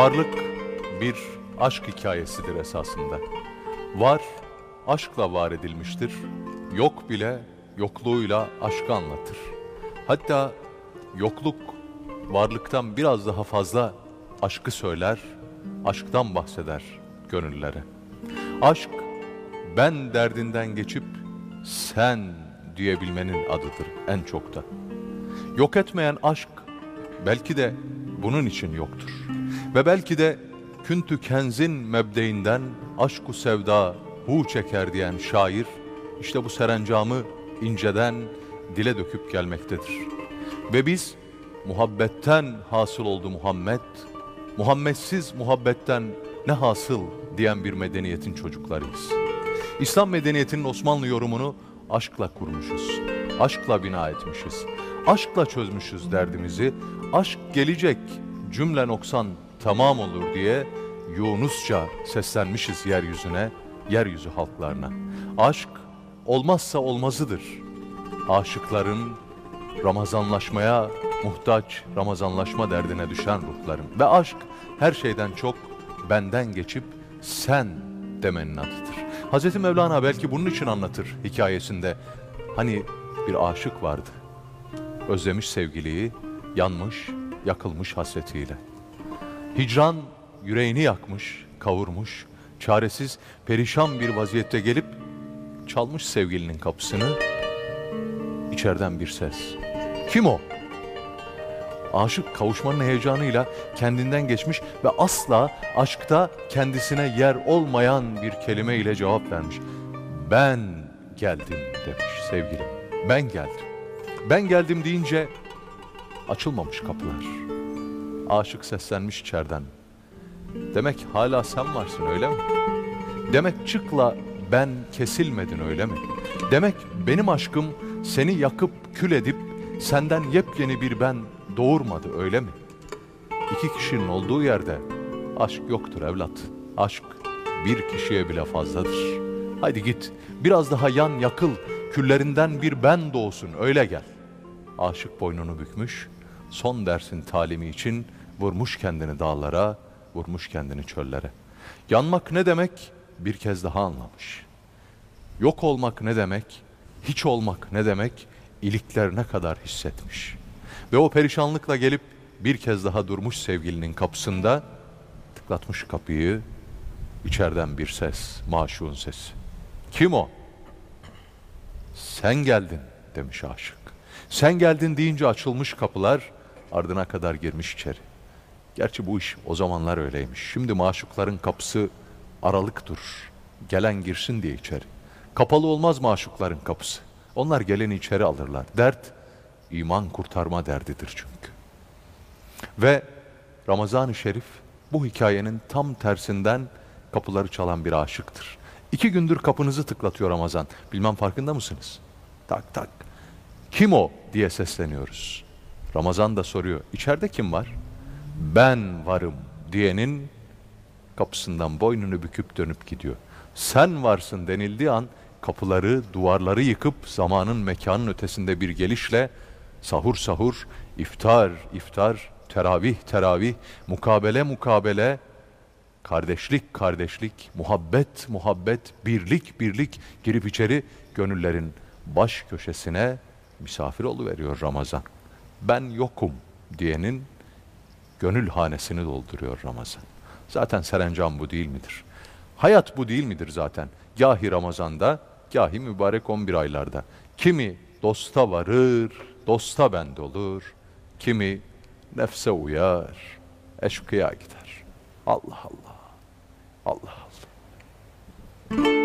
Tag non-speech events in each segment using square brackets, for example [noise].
Varlık bir aşk hikayesidir esasında. Var, aşkla var edilmiştir. Yok bile yokluğuyla aşkı anlatır. Hatta yokluk varlıktan biraz daha fazla aşkı söyler, aşktan bahseder gönüllere. Aşk ben derdinden geçip sen diyebilmenin adıdır en çok da. Yok etmeyen aşk belki de bunun için yoktur. Ve belki de küntü kenzin mebdeinden aşku sevda hu çeker diyen şair işte bu serencamı inceden dile döküp gelmektedir. Ve biz muhabbetten hasıl oldu Muhammed, Muhammedsiz muhabbetten ne hasıl diyen bir medeniyetin çocuklarıyız. İslam medeniyetinin Osmanlı yorumunu aşkla kurmuşuz. Aşkla bina etmişiz. Aşkla çözmüşüz derdimizi. Aşk gelecek cümle noksan tamam olur diye Yunusça seslenmişiz yeryüzüne, yeryüzü halklarına. Aşk olmazsa olmazıdır. Aşıkların Ramazanlaşmaya muhtaç, Ramazanlaşma derdine düşen ruhların. Ve aşk her şeyden çok benden geçip sen demenin adıdır. Hazreti Mevlana belki bunun için anlatır hikayesinde. Hani bir aşık vardı. Özlemiş sevgiliyi, yanmış, yakılmış hasretiyle. Hicran yüreğini yakmış, kavurmuş, çaresiz, perişan bir vaziyette gelip çalmış sevgilinin kapısını. İçeriden bir ses. Kim o? Aşık kavuşmanın heyecanıyla kendinden geçmiş ve asla aşkta kendisine yer olmayan bir kelime ile cevap vermiş. Ben geldim demiş sevgilim. Ben geldim. Ben geldim deyince açılmamış kapılar. Aşık seslenmiş içeriden. Demek hala sen varsın öyle mi? Demek çıkla ben kesilmedin öyle mi? Demek benim aşkım seni yakıp kül edip senden yepyeni bir ben doğurmadı öyle mi? İki kişinin olduğu yerde aşk yoktur evlat. Aşk bir kişiye bile fazladır. Haydi git biraz daha yan yakıl küllerinden bir ben doğsun öyle gel. Aşık boynunu bükmüş son dersin talimi için vurmuş kendini dağlara, vurmuş kendini çöllere. Yanmak ne demek? Bir kez daha anlamış. Yok olmak ne demek? Hiç olmak ne demek? İliklerine kadar hissetmiş. Ve o perişanlıkla gelip bir kez daha durmuş sevgilinin kapısında, tıklatmış kapıyı, içeriden bir ses, maşuğun sesi. Kim o? Sen geldin demiş aşık. Sen geldin deyince açılmış kapılar, ardına kadar girmiş içeri. Gerçi bu iş o zamanlar öyleymiş. Şimdi maşukların kapısı aralık durur. Gelen girsin diye içeri. Kapalı olmaz maşukların kapısı. Onlar geleni içeri alırlar. Dert iman kurtarma derdidir çünkü. Ve Ramazan-ı Şerif bu hikayenin tam tersinden kapıları çalan bir aşıktır. İki gündür kapınızı tıklatıyor Ramazan. Bilmem farkında mısınız? Tak tak. Kim o diye sesleniyoruz. Ramazan da soruyor. İçeride kim var? Ben varım diyenin kapısından boynunu büküp dönüp gidiyor. Sen varsın denildiği an kapıları, duvarları yıkıp zamanın mekanın ötesinde bir gelişle sahur sahur, iftar iftar, teravih teravih, mukabele mukabele, kardeşlik kardeşlik, muhabbet muhabbet, birlik birlik girip içeri gönüllerin baş köşesine misafir veriyor Ramazan. Ben yokum diyenin gönül hanesini dolduruyor Ramazan. Zaten serencam bu değil midir? Hayat bu değil midir zaten? Gahi Ramazan'da, gahi mübarek 11 aylarda. Kimi dosta varır, dosta bend olur. Kimi nefse uyar, eşkıya gider. Allah Allah. Allah Allah.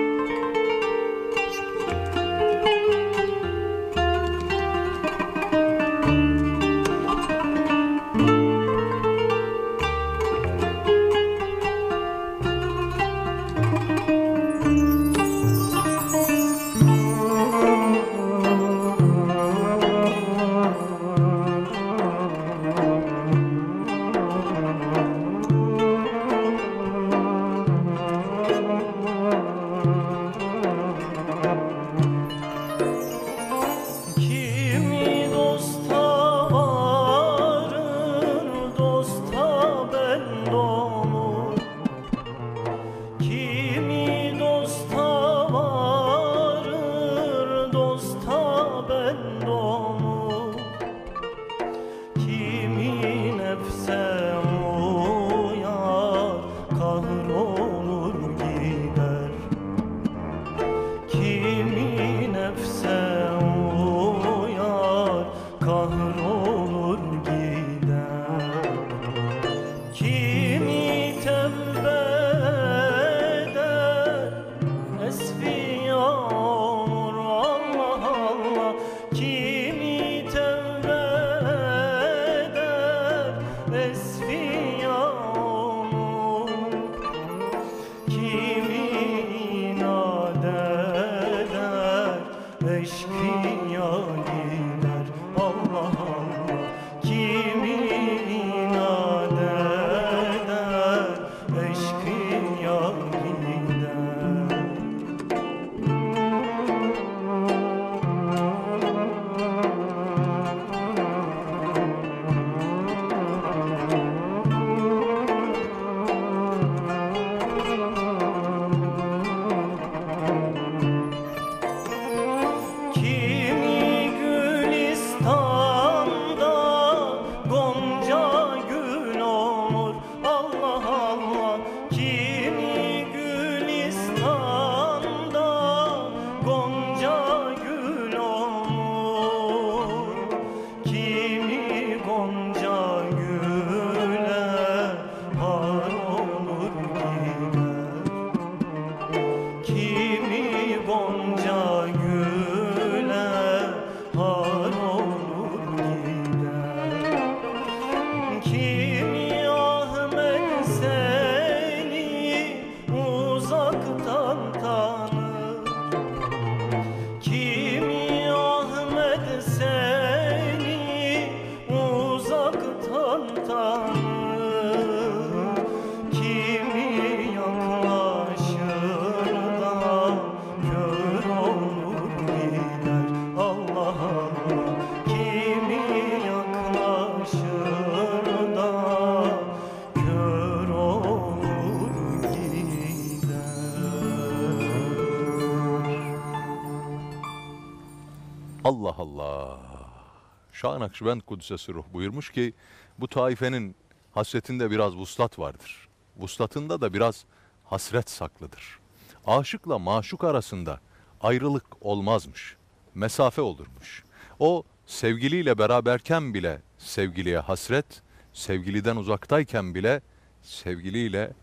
Şah Nakşibend Kudüs'e ruh buyurmuş ki bu taifenin hasretinde biraz vuslat vardır. Vuslatında da biraz hasret saklıdır. Aşıkla maşuk arasında ayrılık olmazmış. Mesafe olurmuş. O sevgiliyle beraberken bile sevgiliye hasret, sevgiliden uzaktayken bile sevgiliyle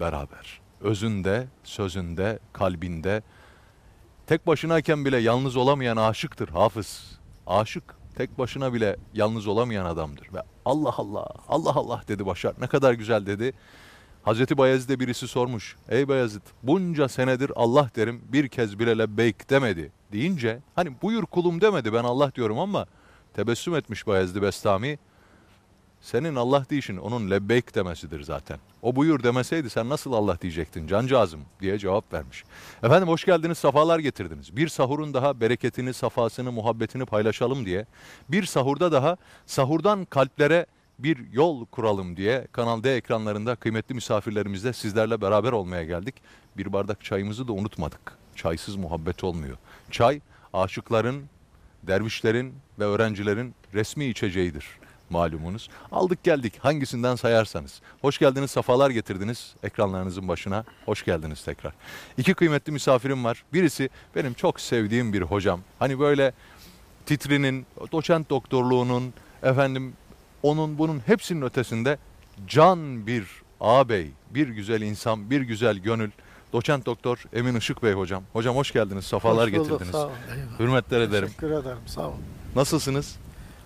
beraber. Özünde, sözünde, kalbinde, Tek başınayken bile yalnız olamayan aşıktır hafız. Aşık tek başına bile yalnız olamayan adamdır. Ve Allah Allah, Allah Allah dedi Başar. Ne kadar güzel dedi. Hazreti Bayezid'e birisi sormuş. Ey Bayezid bunca senedir Allah derim bir kez bile lebbeyk demedi deyince hani buyur kulum demedi ben Allah diyorum ama tebessüm etmiş Bayezid Bestami. Senin Allah deyişin onun lebbeyk demesidir zaten. O buyur demeseydi sen nasıl Allah diyecektin cancağızım diye cevap vermiş. Efendim hoş geldiniz, safalar getirdiniz. Bir sahurun daha bereketini, safasını, muhabbetini paylaşalım diye. Bir sahurda daha sahurdan kalplere bir yol kuralım diye Kanal D ekranlarında kıymetli misafirlerimizle sizlerle beraber olmaya geldik. Bir bardak çayımızı da unutmadık. Çaysız muhabbet olmuyor. Çay aşıkların, dervişlerin ve öğrencilerin resmi içeceğidir. Malumunuz. Aldık geldik hangisinden sayarsanız. Hoş geldiniz, safalar getirdiniz ekranlarınızın başına. Hoş geldiniz tekrar. İki kıymetli misafirim var. Birisi benim çok sevdiğim bir hocam. Hani böyle titrinin, doçent doktorluğunun, efendim onun bunun hepsinin ötesinde can bir ağabey, bir güzel insan, bir güzel gönül. Doçent doktor Emin Işık Bey hocam. Hocam hoş geldiniz, safalar Hoş bulduk, getirdiniz. Sağ olun. eyvallah. Hürmetler ederim. Teşekkür ederim. Sağ olun. Nasılsınız?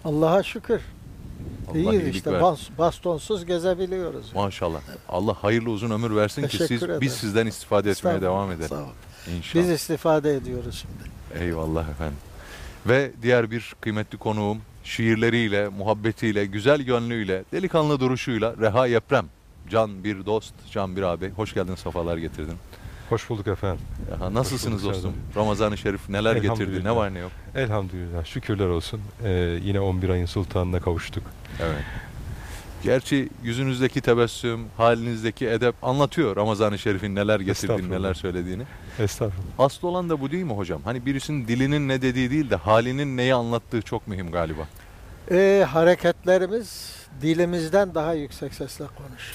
Allah'a şükür. Allah İyiyiz iyilik işte. versin. Bas, bastonsuz gezebiliyoruz. Maşallah. Allah hayırlı uzun ömür versin ki Teşekkür siz ederim. biz sizden istifade etmeye Estağfurullah, devam edelim. Sağ olun. İnşallah. Biz istifade ediyoruz şimdi. Eyvallah efendim. Ve diğer bir kıymetli konuğum şiirleriyle, muhabbetiyle, güzel gönlüyle, delikanlı duruşuyla Reha Yeprem. Can bir dost, can bir abi. Hoş geldin, safalar getirdin. Hoş bulduk efendim. Reha, nasılsınız bulduk dostum? Ramazan-ı Şerif neler getirdi, ne var ne yok? Elhamdülillah. Şükürler olsun. Ee, yine 11 ayın sultanına kavuştuk. Evet. Gerçi yüzünüzdeki tebessüm, halinizdeki edep anlatıyor Ramazan-ı Şerif'in neler getirdiğini, neler söylediğini. Estağfurullah. Asıl olan da bu değil mi hocam? Hani birisinin dilinin ne dediği değil de halinin neyi anlattığı çok mühim galiba. Ee, hareketlerimiz dilimizden daha yüksek sesle konuşur.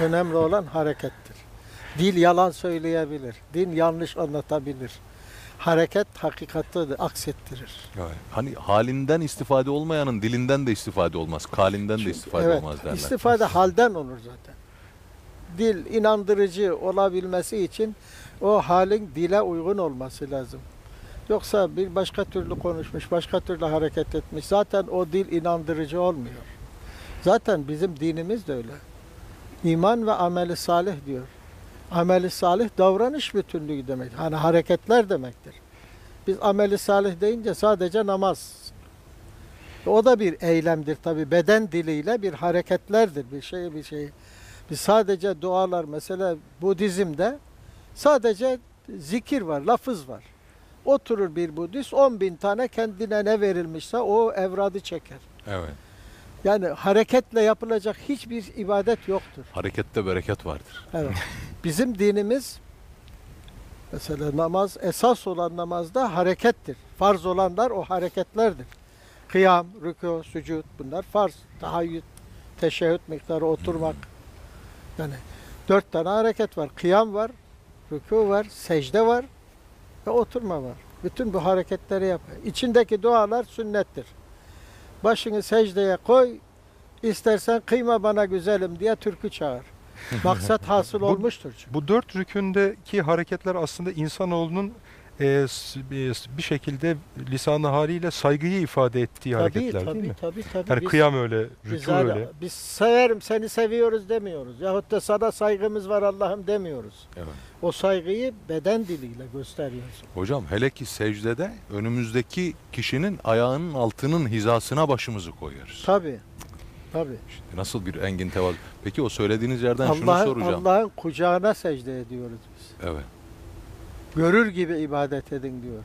Önemli olan harekettir. Dil yalan söyleyebilir. Dil yanlış anlatabilir. Hareket hakikati aksettirir. Hani halinden istifade olmayanın dilinden de istifade olmaz, kalinden de istifade evet, olmaz derler. istifade halden olur zaten. Dil inandırıcı olabilmesi için o halin dile uygun olması lazım. Yoksa bir başka türlü konuşmuş, başka türlü hareket etmiş. Zaten o dil inandırıcı olmuyor. Zaten bizim dinimiz de öyle. İman ve ameli salih diyor. Ameli salih davranış bütünlüğü demek. Hani hareketler demektir. Biz ameli salih deyince sadece namaz. O da bir eylemdir tabi. Beden diliyle bir hareketlerdir. Bir şey bir şey. Biz sadece dualar mesela Budizm'de sadece zikir var, lafız var. Oturur bir Budist 10 bin tane kendine ne verilmişse o evradı çeker. Evet. Yani hareketle yapılacak hiçbir ibadet yoktur. Harekette bereket vardır. Evet. [laughs] Bizim dinimiz mesela namaz esas olan namazda harekettir. Farz olanlar o hareketlerdir. Kıyam, rükû, sücud bunlar farz. Tahayyüd, teşehhüd miktarı oturmak. Yani dört tane hareket var. Kıyam var, rükû var, secde var ve oturma var. Bütün bu hareketleri yapar. İçindeki dualar sünnettir. Başını secdeye koy, istersen kıyma bana güzelim diye türkü çağır. [laughs] Maksat hasıl olmuştur çünkü. Bu dört rükündeki hareketler aslında insanoğlunun e, e, bir şekilde lisanı haliyle saygıyı ifade ettiği Tabii hareketler tabii değil mi? tabii tabii. Yani Biz- kıyam öyle, rükû öyle. biz severim seni seviyoruz demiyoruz. Yahut da sana saygımız var Allah'ım demiyoruz. Evet. O saygıyı beden diliyle gösteriyoruz. Hocam hele ki secdede önümüzdeki kişinin ayağının altının hizasına başımızı koyuyoruz. Tabii. Tabii. İşte nasıl bir engin tevazu. Peki o söylediğiniz yerden şunu Allah'ın soracağım. Allah'ın kucağına secde ediyoruz biz. Evet. Görür gibi ibadet edin diyor.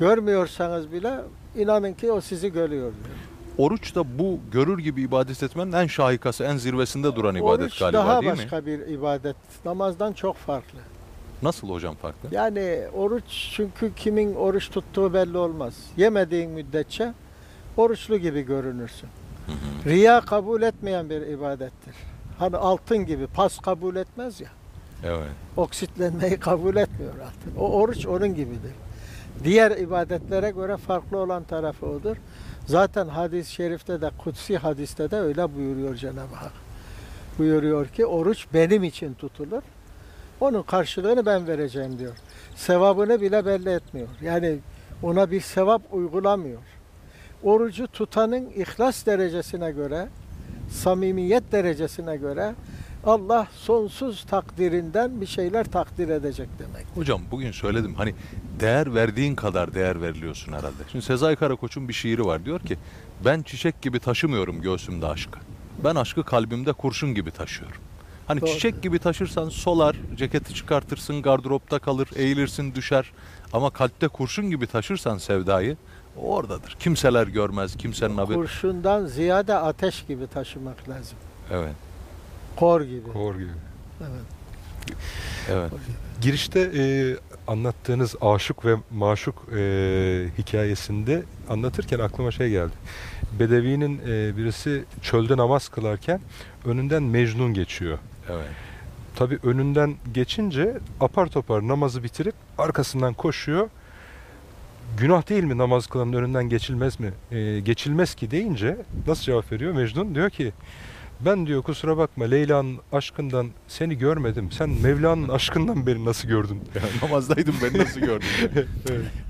Görmüyorsanız bile inanın ki o sizi görüyor diyor. Oruç da bu görür gibi ibadet etmenin en şahikası, en zirvesinde duran ibadet Oruç galiba daha değil mi? başka bir ibadet. Namazdan çok farklı. Nasıl hocam farklı? Yani oruç çünkü kimin oruç tuttuğu belli olmaz. Yemediğin müddetçe oruçlu gibi görünürsün. Hı. Riya kabul etmeyen bir ibadettir. Hani altın gibi pas kabul etmez ya. Evet. Oksitlenmeyi kabul etmiyor altın. O oruç onun gibidir. Diğer ibadetlere göre farklı olan tarafı odur. Zaten hadis-i şerifte de kutsi hadiste de öyle buyuruyor Cenab-ı Hak. Buyuruyor ki oruç benim için tutulur. Onun karşılığını ben vereceğim diyor. Sevabını bile belli etmiyor. Yani ona bir sevap uygulamıyor. Orucu tutanın ihlas derecesine göre, samimiyet derecesine göre Allah sonsuz takdirinden bir şeyler takdir edecek demek. Hocam bugün söyledim hani değer verdiğin kadar değer veriliyorsun herhalde. Şimdi Sezai Karakoç'un bir şiiri var diyor ki ben çiçek gibi taşımıyorum göğsümde aşkı. Ben aşkı kalbimde kurşun gibi taşıyorum. Hani Doğru. çiçek gibi taşırsan solar, ceketi çıkartırsın, gardıropta kalır, eğilirsin, düşer. Ama kalpte kurşun gibi taşırsan sevdayı oradadır. Kimseler görmez, kimsenin haberi. Kurşundan ziyade ateş gibi taşımak lazım. Evet, Kor gibi. Kor gibi. Evet. evet. Girişte e, anlattığınız aşık ve maşuk e, hikayesinde anlatırken aklıma şey geldi. Bedevinin e, birisi çölde namaz kılarken önünden Mecnun geçiyor. Evet. Tabii önünden geçince apar topar namazı bitirip arkasından koşuyor. Günah değil mi namaz kılanın önünden geçilmez mi? E, geçilmez ki deyince nasıl cevap veriyor Mecnun? Diyor ki ben diyor kusura bakma Leyla'nın aşkından seni görmedim. Sen Mevla'nın aşkından beni nasıl gördün? [laughs] Namazdaydım ben nasıl gördüm? [laughs]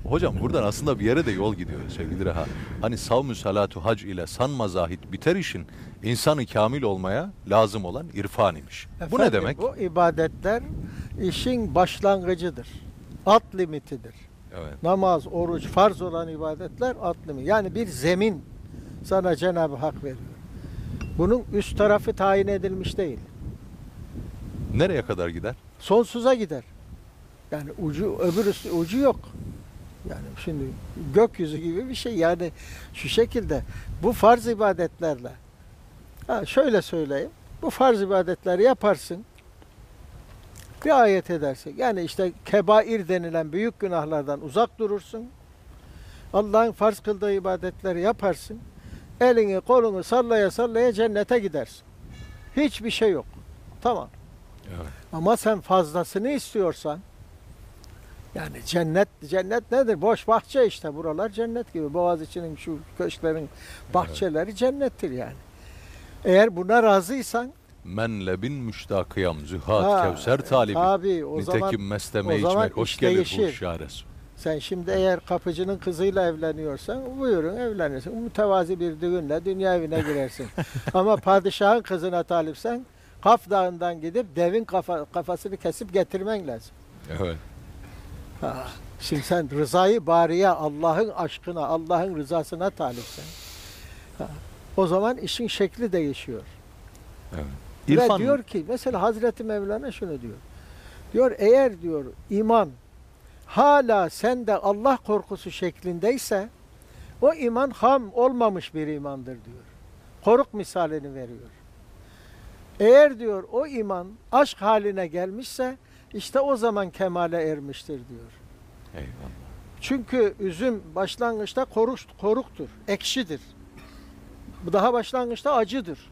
Hocam buradan aslında bir yere de yol gidiyor sevgili Reha. Hani savmü salatu hac ile sanma zahit biter işin insanı kamil olmaya lazım olan irfan imiş. Bu ne Efendim, demek? Bu ibadetler işin başlangıcıdır. Alt limitidir. Evet. Namaz, oruç, farz olan ibadetler alt limit. Yani bir zemin sana Cenab-ı Hak veriyor. Bunun üst tarafı tayin edilmiş değil. Nereye kadar gider? Sonsuza gider. Yani ucu öbür üstü ucu yok. Yani şimdi gökyüzü gibi bir şey. Yani şu şekilde bu farz ibadetlerle ha şöyle söyleyeyim. Bu farz ibadetleri yaparsın. Riayet edersin. Yani işte kebair denilen büyük günahlardan uzak durursun. Allah'ın farz kıldığı ibadetleri yaparsın. Elini kolunu sallaya sallaya cennete gidersin. Hiçbir şey yok. Tamam. Evet. Ama sen fazlasını istiyorsan yani cennet cennet nedir? Boş bahçe işte buralar cennet gibi. Boğaziçi'nin şu köşklerin bahçeleri cennettir yani. Eğer buna razıysan Men lebin müştakıyam zühad ha, kevser talibi. Tabii o Nitekim zaman mesleme o zaman içmek hoş gelir bu şares. sen şimdi eğer kapıcının kızıyla evleniyorsan buyurun evlenirsin. Mütevazi bir düğünle dünya evine girersin. [laughs] Ama padişahın kızına talipsen Kaf Dağı'ndan gidip devin kafa, kafasını kesip getirmen lazım. Evet. Ha, Şimdi sen rızayı bariye, Allah'ın aşkına, Allah'ın rızasına talipsen. ha, O zaman işin şekli değişiyor. Evet. Ve İrfan diyor ki mesela Hazreti Mevlana şunu diyor. Diyor eğer diyor iman hala sende Allah korkusu şeklindeyse o iman ham olmamış bir imandır diyor. Koruk misalini veriyor. Eğer diyor o iman aşk haline gelmişse işte o zaman kemale ermiştir diyor. Eyvallah. Çünkü üzüm başlangıçta koruk, koruktur, ekşidir. Daha başlangıçta acıdır.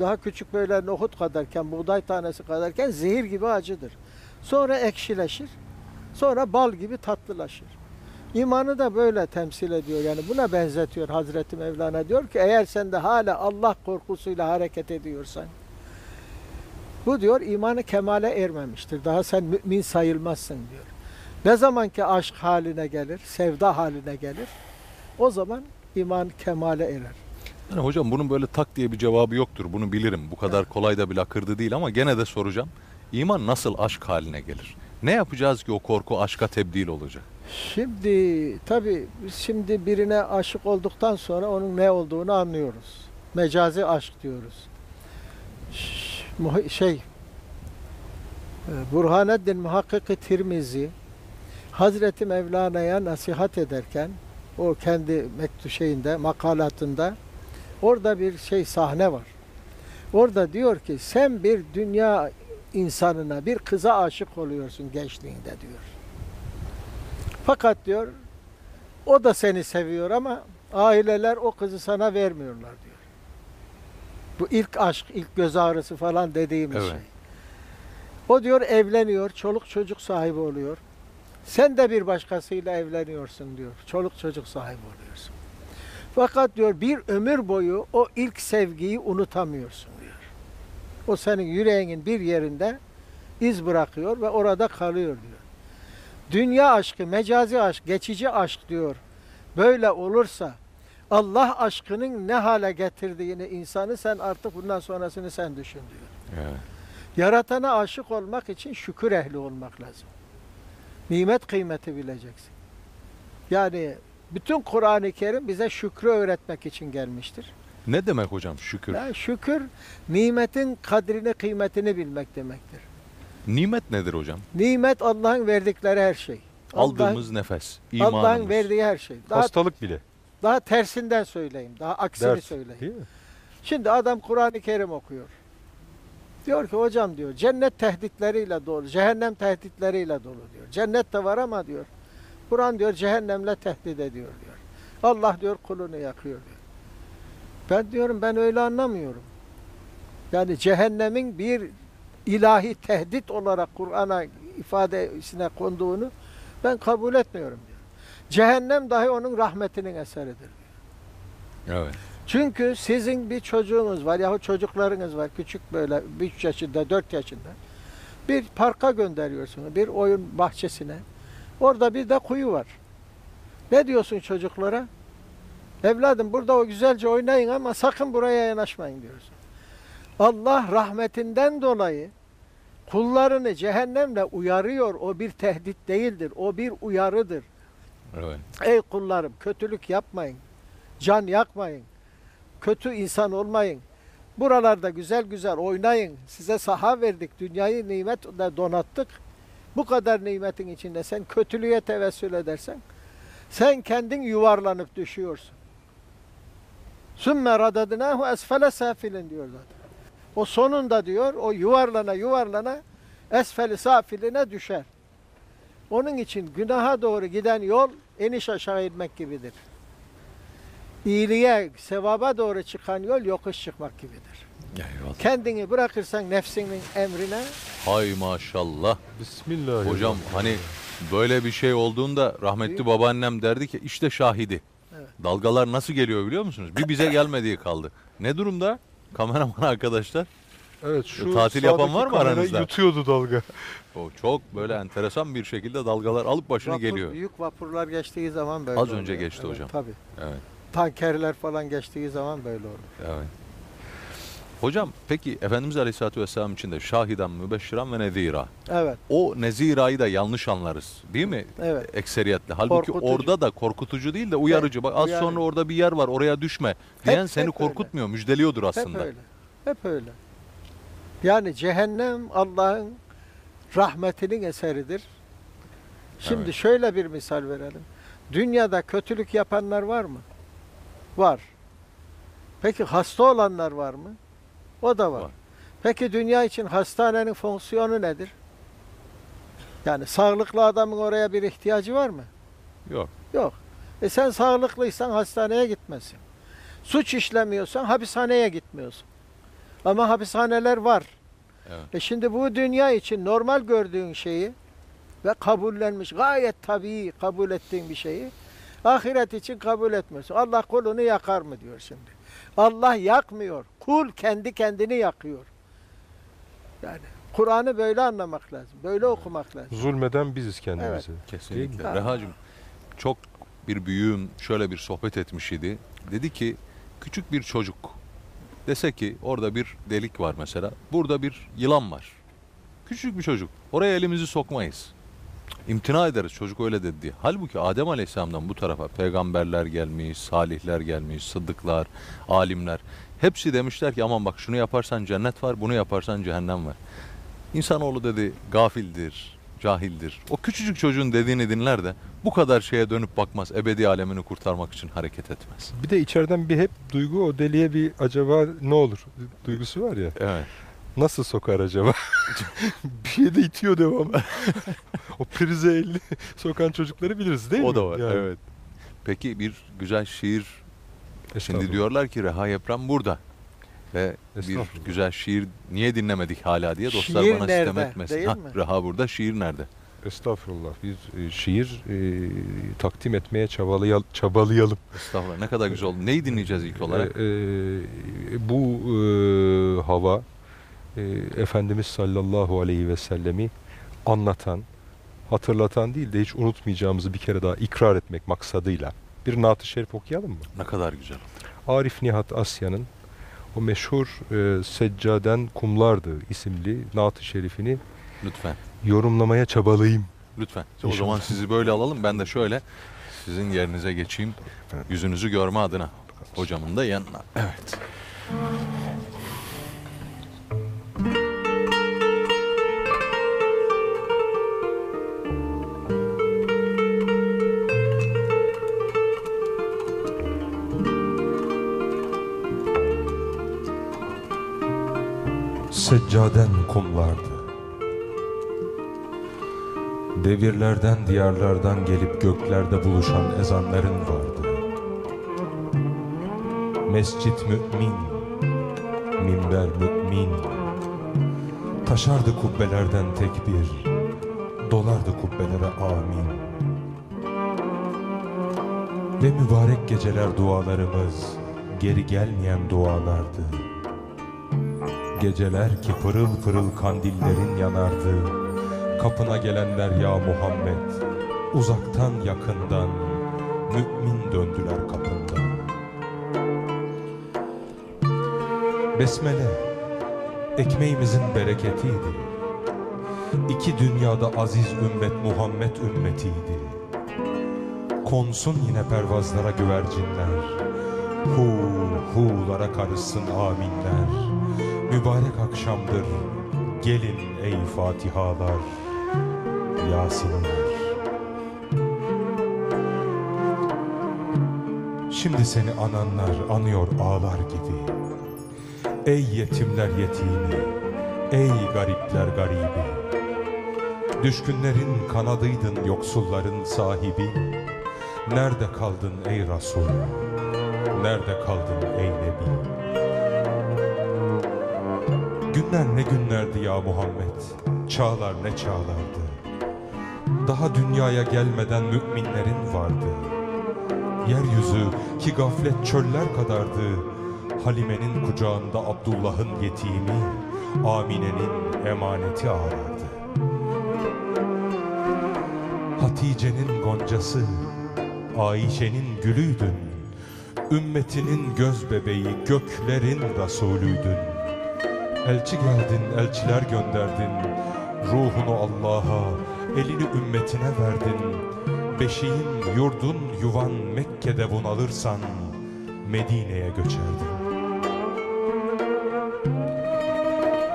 Daha küçük böyle nohut kadarken, buğday tanesi kadarken zehir gibi acıdır. Sonra ekşileşir. Sonra bal gibi tatlılaşır. İmanı da böyle temsil ediyor. Yani buna benzetiyor Hazreti Mevlana. Diyor ki eğer sen de hala Allah korkusuyla hareket ediyorsan bu diyor imanı kemale ermemiştir. Daha sen mümin sayılmazsın diyor. Ne zaman ki aşk haline gelir, sevda haline gelir, o zaman iman kemale erer. Yani hocam bunun böyle tak diye bir cevabı yoktur. Bunu bilirim. Bu kadar kolay da bir lakırdı değil ama gene de soracağım. İman nasıl aşk haline gelir? Ne yapacağız ki o korku aşka tebdil olacak? Şimdi tabii biz şimdi birine aşık olduktan sonra onun ne olduğunu anlıyoruz. Mecazi aşk diyoruz. Şey e, Burhaneddin Muhakkik-i Tirmizi Hazreti Mevlana'ya nasihat ederken o kendi mektu şeyinde makalatında orada bir şey sahne var. Orada diyor ki sen bir dünya insanına bir kıza aşık oluyorsun gençliğinde diyor. Fakat diyor o da seni seviyor ama aileler o kızı sana vermiyorlar diyor. Bu ilk aşk, ilk göz ağrısı falan dediğimiz Evet. şey. O diyor evleniyor, çoluk çocuk sahibi oluyor. Sen de bir başkasıyla evleniyorsun diyor. Çoluk çocuk sahibi oluyorsun. Fakat diyor bir ömür boyu o ilk sevgiyi unutamıyorsun diyor. O senin yüreğinin bir yerinde iz bırakıyor ve orada kalıyor diyor. Dünya aşkı, mecazi aşk, geçici aşk diyor. Böyle olursa Allah aşkının ne hale getirdiğini insanı sen artık bundan sonrasını sen düşün diyor. Evet. Yaratana aşık olmak için şükür ehli olmak lazım. Nimet kıymeti bileceksin. Yani bütün Kur'an-ı Kerim bize şükrü öğretmek için gelmiştir. Ne demek hocam şükür? Yani şükür nimetin kadrini, kıymetini bilmek demektir. Nimet nedir hocam? Nimet Allah'ın verdikleri her şey. Aldığımız nefes, imanımız. Allah'ın verdiği her şey. Daha, Hastalık bile. daha tersinden söyleyeyim. Daha aksini Dert. söyleyeyim. Değil mi? Şimdi adam Kur'an-ı Kerim okuyor. Diyor ki hocam diyor cennet tehditleriyle dolu, cehennem tehditleriyle dolu diyor. Cennet de var ama diyor. Kur'an diyor cehennemle tehdit ediyor diyor. Allah diyor kulunu yakıyor diyor. Ben diyorum ben öyle anlamıyorum. Yani cehennemin bir ilahi tehdit olarak Kur'an'a ifadesine konduğunu ben kabul etmiyorum diyor. Cehennem dahi onun rahmetinin eseridir. Evet. Çünkü sizin bir çocuğunuz var yahut çocuklarınız var küçük böyle 3 yaşında 4 yaşında. Bir parka gönderiyorsunuz bir oyun bahçesine. Orada bir de kuyu var. Ne diyorsun çocuklara? Evladım burada o güzelce oynayın ama sakın buraya yanaşmayın diyorsun. Allah rahmetinden dolayı kullarını cehennemle uyarıyor. O bir tehdit değildir. O bir uyarıdır. Evet. Ey kullarım kötülük yapmayın. Can yakmayın. Kötü insan olmayın. Buralarda güzel güzel oynayın. Size saha verdik. Dünyayı nimetle donattık. Bu kadar nimetin içinde sen kötülüğe tevessül edersen sen kendin yuvarlanıp düşüyorsun. Sümme radadnahu esfele safilin diyor zaten. O sonunda diyor o yuvarlana yuvarlana esfeli safiline düşer. Onun için günaha doğru giden yol eniş aşağı inmek gibidir. İyiliğe, sevaba doğru çıkan yol yokuş çıkmak gibidir. Eyvallah. Kendini bırakırsan nefsinin emrine Hay maşallah. Bismillahirrahmanirrahim. Hocam hani böyle bir şey olduğunda rahmetli babaannem derdi ki işte şahidi. Evet. Dalgalar nasıl geliyor biliyor musunuz? Bir bize gelmediği kaldı. Ne durumda? Kameraman [laughs] arkadaşlar. Evet şu Tatil yapan var mı kamera aranızda? Yutuyordu dalga. O çok böyle enteresan bir şekilde dalgalar alıp başını vapur, geliyor. büyük vapurlar geçtiği zaman böyle Az önce oluyor. geçti Evet, hocam. Tabii. Evet. Tankerler falan geçtiği zaman böyle olur. Evet. Hocam peki Efendimiz Aleyhisselatü Vesselam için de şahidan, mübeşşiran ve nezira. Evet, O nezirayı da yanlış anlarız değil mi? evet. Ekseriyetle. Halbuki Korkutucu. orada da korkutucu değil de uyarıcı. Bak az uyarıcı. sonra orada bir yer var oraya düşme diyen Hep- seni hep öyle. korkutmuyor, müjdeliyordur aslında. Hep öyle. Hep öyle. Yani cehennem Allah'ın rahmetinin eseridir. Şimdi Evet. şöyle bir misal verelim. Dünyada kötülük yapanlar var mı? Var. Peki hasta olanlar var mı? O da var. Var. Peki dünya için hastanenin fonksiyonu nedir? Yani sağlıklı adamın oraya bir ihtiyacı var mı? Yok. Yok. E sen sağlıklıysan hastaneye gitmezsin. Suç işlemiyorsan hapishaneye gitmiyorsun. Ama hapishaneler var. Evet. E şimdi bu dünya için normal gördüğün şeyi ve kabullenmiş gayet tabii kabul ettiğin bir şeyi ahiret için kabul etmiyorsun. Allah kulunu yakar mı diyor şimdi. Allah yakmıyor. Kul kendi kendini yakıyor. Yani Kur'an'ı böyle anlamak lazım. Böyle okumak lazım. Zulmeden biziz kendimize. Kesinlikle. mi? Rehacım çok bir büyüğüm şöyle bir sohbet etmiş idi. Dedi ki küçük bir çocuk dese ki orada bir delik var mesela. Burada bir yılan var. Küçük bir çocuk. Oraya elimizi sokmayız. İmtina ederiz çocuk öyle dedi diye. Halbuki Adem Aleyhisselam'dan bu tarafa peygamberler gelmiş, salihler gelmiş, sıddıklar, alimler. Hepsi demişler ki aman bak şunu yaparsan cennet var, bunu yaparsan cehennem var. İnsanoğlu dedi gafildir, cahildir. O küçücük çocuğun dediğini dinler de bu kadar şeye dönüp bakmaz. Ebedi alemini kurtarmak için hareket etmez. Bir de içeriden bir hep duygu o deliğe bir acaba ne olur duygusu var ya. Evet. Nasıl sokar acaba? [laughs] bir şey de itiyor devamlı. [laughs] o prize elli [laughs] sokan çocukları biliriz değil mi? o da var. Yani. Evet. Peki bir güzel şiir. Şimdi diyorlar ki Reha Yeprem burada. Ve bir güzel şiir niye dinlemedik hala diye dostlar Şiir bana nerede, sitem etmesin. Ha? Reha burada, şiir nerede? Estağfurullah. Bir e, şiir e, takdim etmeye çabalayal çabalayalım. Estağfurullah. Ne kadar güzel oldu. Neyi dinleyeceğiz ilk olarak? E, e, bu e, hava e, Efendimiz sallallahu aleyhi ve sellemi anlatan, hatırlatan değil de hiç unutmayacağımızı bir kere daha ikrar etmek maksadıyla bir naat-ı şerif okuyalım mı? Ne kadar güzel. Arif Nihat Asya'nın o meşhur e, Seccaden Kumlardı isimli naat-ı şerifini Lütfen. yorumlamaya çabalayayım. Lütfen. O İnşallah. zaman sizi böyle alalım. Ben de şöyle sizin yerinize geçeyim. Yüzünüzü görme adına. Hocamın da yanına. Evet. Seccaden kumlardı. Devirlerden diyarlardan gelip göklerde buluşan ezanların vardı. Mescit mümin, minber mümin. Taşardı kubbelerden tekbir, dolardı kubbelere amin. Ve mübarek geceler dualarımız geri gelmeyen dualardı. Geceler ki pırıl pırıl kandillerin yanardı. Kapına gelenler ya Muhammed, uzaktan yakından mümin döndüler kapından. Besmele, ekmeğimizin bereketiydi. İki dünyada aziz ümmet Muhammed ümmetiydi. Konsun yine pervazlara güvercinler, hu hu'lara karışsın aminler. Mübarek akşamdır, gelin ey Fatihalar, Yasinler. Şimdi seni ananlar anıyor ağlar gibi. Ey yetimler yetimi, ey garipler garibi. Düşkünlerin kanadıydın yoksulların sahibi. Nerede kaldın ey Resul? Nerede kaldın ey Nebi? Günler ne günlerdi ya Muhammed, çağlar ne çağlardı. Daha dünyaya gelmeden müminlerin vardı. Yeryüzü ki gaflet çöller kadardı. Halime'nin kucağında Abdullah'ın yetimi, Amine'nin emaneti ağlardı. Hatice'nin goncası, Ayşe'nin gülüydün. Ümmetinin göz bebeği, göklerin Resulüydün. Elçi geldin, elçiler gönderdin. Ruhunu Allah'a, elini ümmetine verdin. Beşiğin, yurdun, yuvan Mekke'de bunalırsan Medine'ye göçerdin.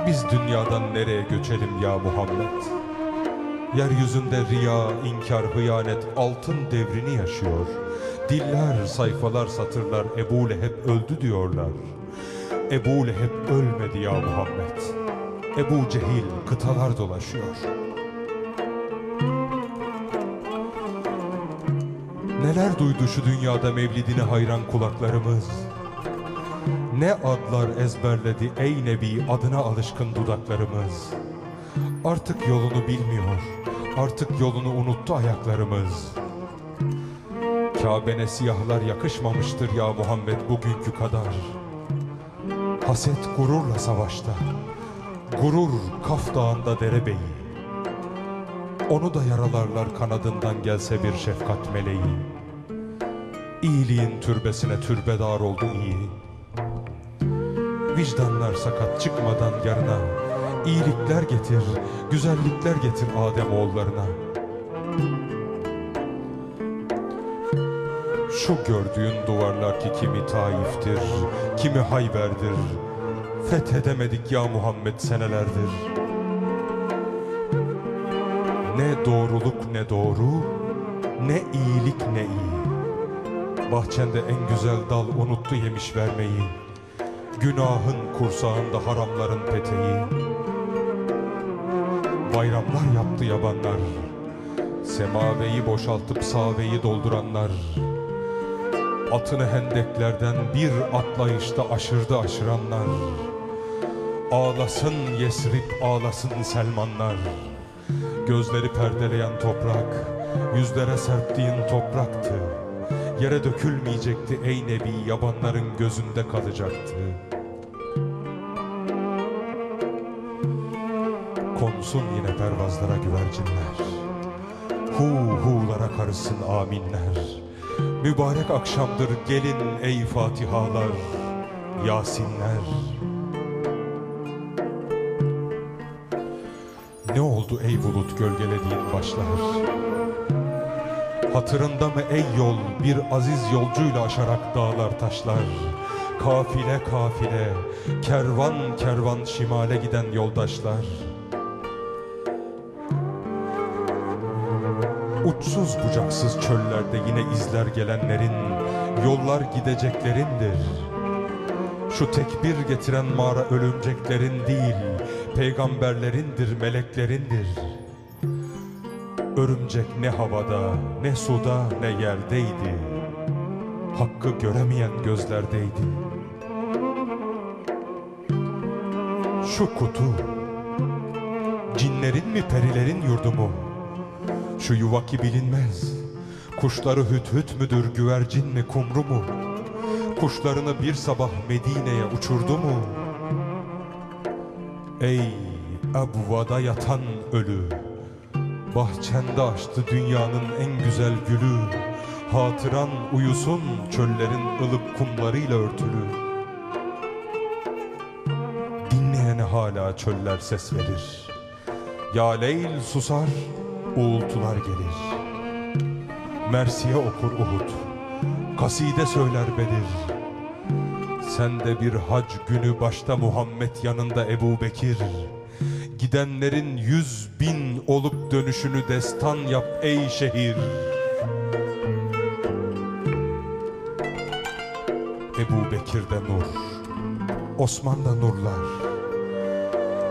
Biz dünyadan nereye göçelim ya Muhammed? Yeryüzünde riya, inkar, hıyanet altın devrini yaşıyor. Diller, sayfalar, satırlar Ebu Leheb öldü diyorlar. Ebu Leheb ölmedi ya Muhammed. Ebu Cehil kıtalar dolaşıyor. Neler duydu şu dünyada mevlidine hayran kulaklarımız. Ne adlar ezberledi ey Nebi adına alışkın dudaklarımız. Artık yolunu bilmiyor, artık yolunu unuttu ayaklarımız. Kabe'ne siyahlar yakışmamıştır ya Muhammed bugünkü kadar. Haset gururla savaşta, gurur Kaf Dağı'nda derebeyi. Onu da yaralarlar kanadından gelse bir şefkat meleği. İyiliğin türbesine türbedar oldu iyi. Vicdanlar sakat çıkmadan yarına iyilikler getir, güzellikler getir Adem oğullarına. Şu gördüğün duvarlar ki kimi Taif'tir, kimi Hayber'dir. Fethedemedik ya Muhammed senelerdir. Ne doğruluk ne doğru, ne iyilik ne iyi. Bahçende en güzel dal unuttu yemiş vermeyi. Günahın kursağında haramların peteği. Bayramlar yaptı yabanlar. Semaveyi boşaltıp saveyi dolduranlar. Atını hendeklerden bir atlayışta aşırdı aşıranlar. Ağlasın Yesrib, ağlasın Selmanlar. Gözleri perdeleyen toprak, yüzlere serptiğin topraktı. Yere dökülmeyecekti ey Nebi, yabanların gözünde kalacaktı. Konsun yine pervazlara güvercinler. Hu hu'lara karışsın aminler. Mübarek akşamdır gelin ey Fatihalar, Yasinler. Ne oldu ey bulut gölgelediğin başlar? Hatırında mı ey yol bir aziz yolcuyla aşarak dağlar taşlar? Kafile kafile, kervan kervan şimale giden yoldaşlar. Uçsuz bucaksız çöllerde yine izler gelenlerin, yollar gideceklerindir. Şu tekbir getiren mağara ölümceklerin değil, peygamberlerindir, meleklerindir. Örümcek ne havada, ne suda, ne yerdeydi. Hakkı göremeyen gözlerdeydi. Şu kutu, cinlerin mi perilerin yurdu mu? Şu yuva ki bilinmez, kuşları hüt hüt müdür, güvercin mi kumru mu? Kuşlarını bir sabah Medine'ye uçurdu mu? Ey Ebva'da yatan ölü, bahçende açtı dünyanın en güzel gülü. Hatıran uyusun çöllerin ılık kumlarıyla örtülü. Dinleyene hala çöller ses verir. Ya Leyl susar, uğultular gelir. Mersiye okur Uhud, kaside söyler Bedir. Sen de bir hac günü başta Muhammed yanında Ebu Bekir. Gidenlerin yüz bin olup dönüşünü destan yap ey şehir. Ebu Bekir'de nur, Osman'da nurlar.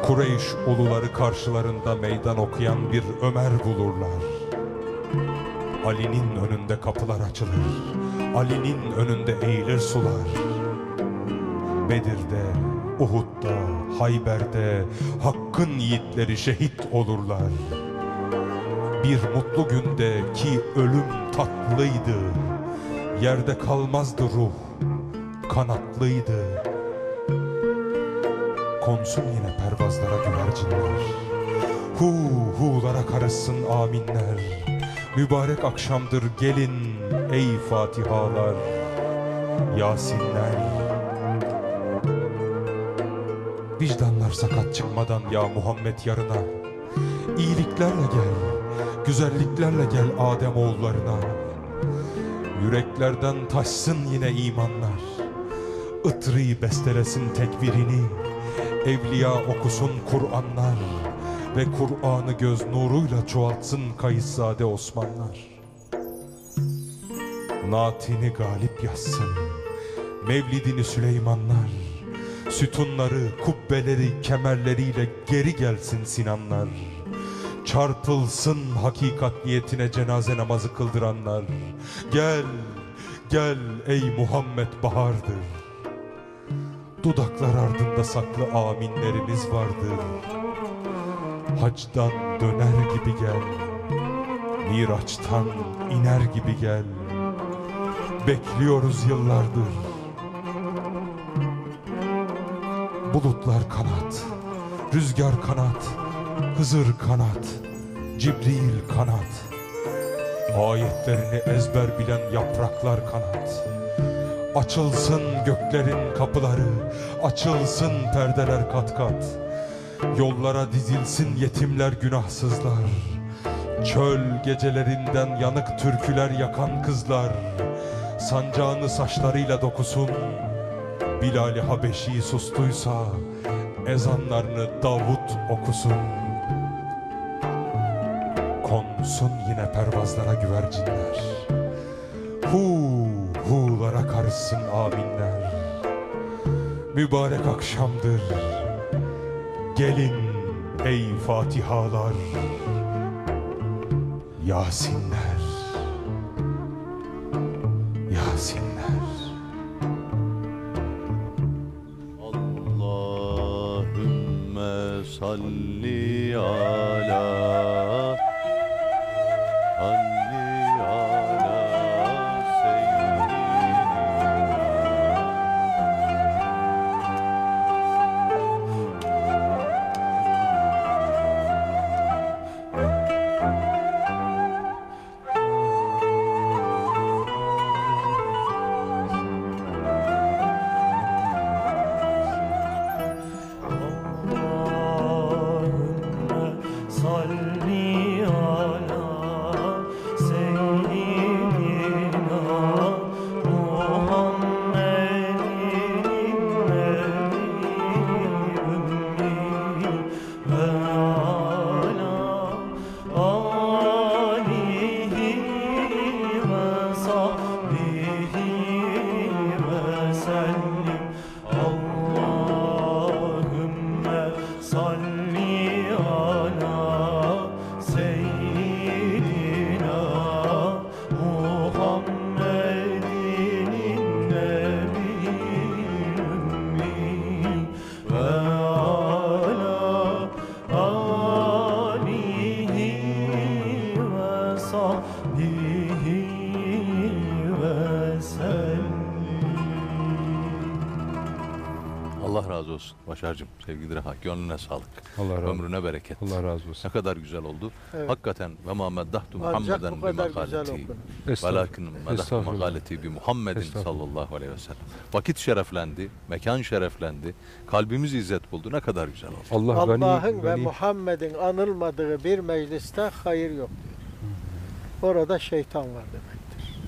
Kureyş uluları karşılarında meydan okuyan bir Ömer bulurlar. Ali'nin önünde kapılar açılır. Ali'nin önünde eğilir sular. Bedir'de, Uhud'da, Hayber'de Hakkın yiğitleri şehit olurlar. Bir mutlu günde ki ölüm tatlıydı. Yerde kalmazdı ruh, kanatlıydı. Konsun yine pervazlara güvercinler. Hu hulara karışsın aminler. Mübarek akşamdır gelin ey Fatihalar, Yasinler. Vicdanlar sakat çıkmadan ya Muhammed yarına. İyiliklerle gel, güzelliklerle gel Adem oğullarına. Yüreklerden taşsın yine imanlar. Itrı bestelesin tekbirini. Evliya okusun Kur'anlar ve Kur'an'ı göz nuruyla çoğaltsın Kayıszade Osmanlar. Natini galip yazsın, Mevlidini Süleymanlar, sütunları, kubbeleri, kemerleriyle geri gelsin Sinanlar. Çarpılsın hakikat niyetine cenaze namazı kıldıranlar. Gel, gel ey Muhammed bahardır. Dudaklar ardında saklı aminlerimiz vardır. Hacdan döner gibi gel. Miraçtan iner gibi gel. Bekliyoruz yıllardır. Bulutlar kanat, rüzgar kanat, Hızır kanat, Cibril kanat. Ayetlerini ezber bilen yapraklar kanat. Açılsın göklerin kapıları, açılsın perdeler kat kat. Yollara dizilsin yetimler günahsızlar. Çöl gecelerinden yanık türküler yakan kızlar. Sancağını saçlarıyla dokusun. Bilal-i Habeşi sustuysa ezanlarını Davut okusun. Konsun yine pervazlara güvercinler. Hu hulara karışsın aminler. Mübarek akşamdır. Gelin ey Fatihalar. Yasinler. Salli ala Başar'cığım sevgili Reha gönlüne sağlık. Allah razı olsun. Ömrüne bereket. Allah razı olsun. Ne kadar güzel oldu. Evet. Hakikaten ve ma meddahtu Muhammeden bi kadar güzel makaleti. Velakin meddahtu makaleti bi Muhammedin sallallahu aleyhi ve sellem. Vakit şereflendi, mekan şereflendi, kalbimiz izzet buldu. Ne kadar güzel oldu. Allah Allah'ın ve Muhammed'in anılmadığı bir mecliste hayır yok diyor. Orada şeytan var demektir.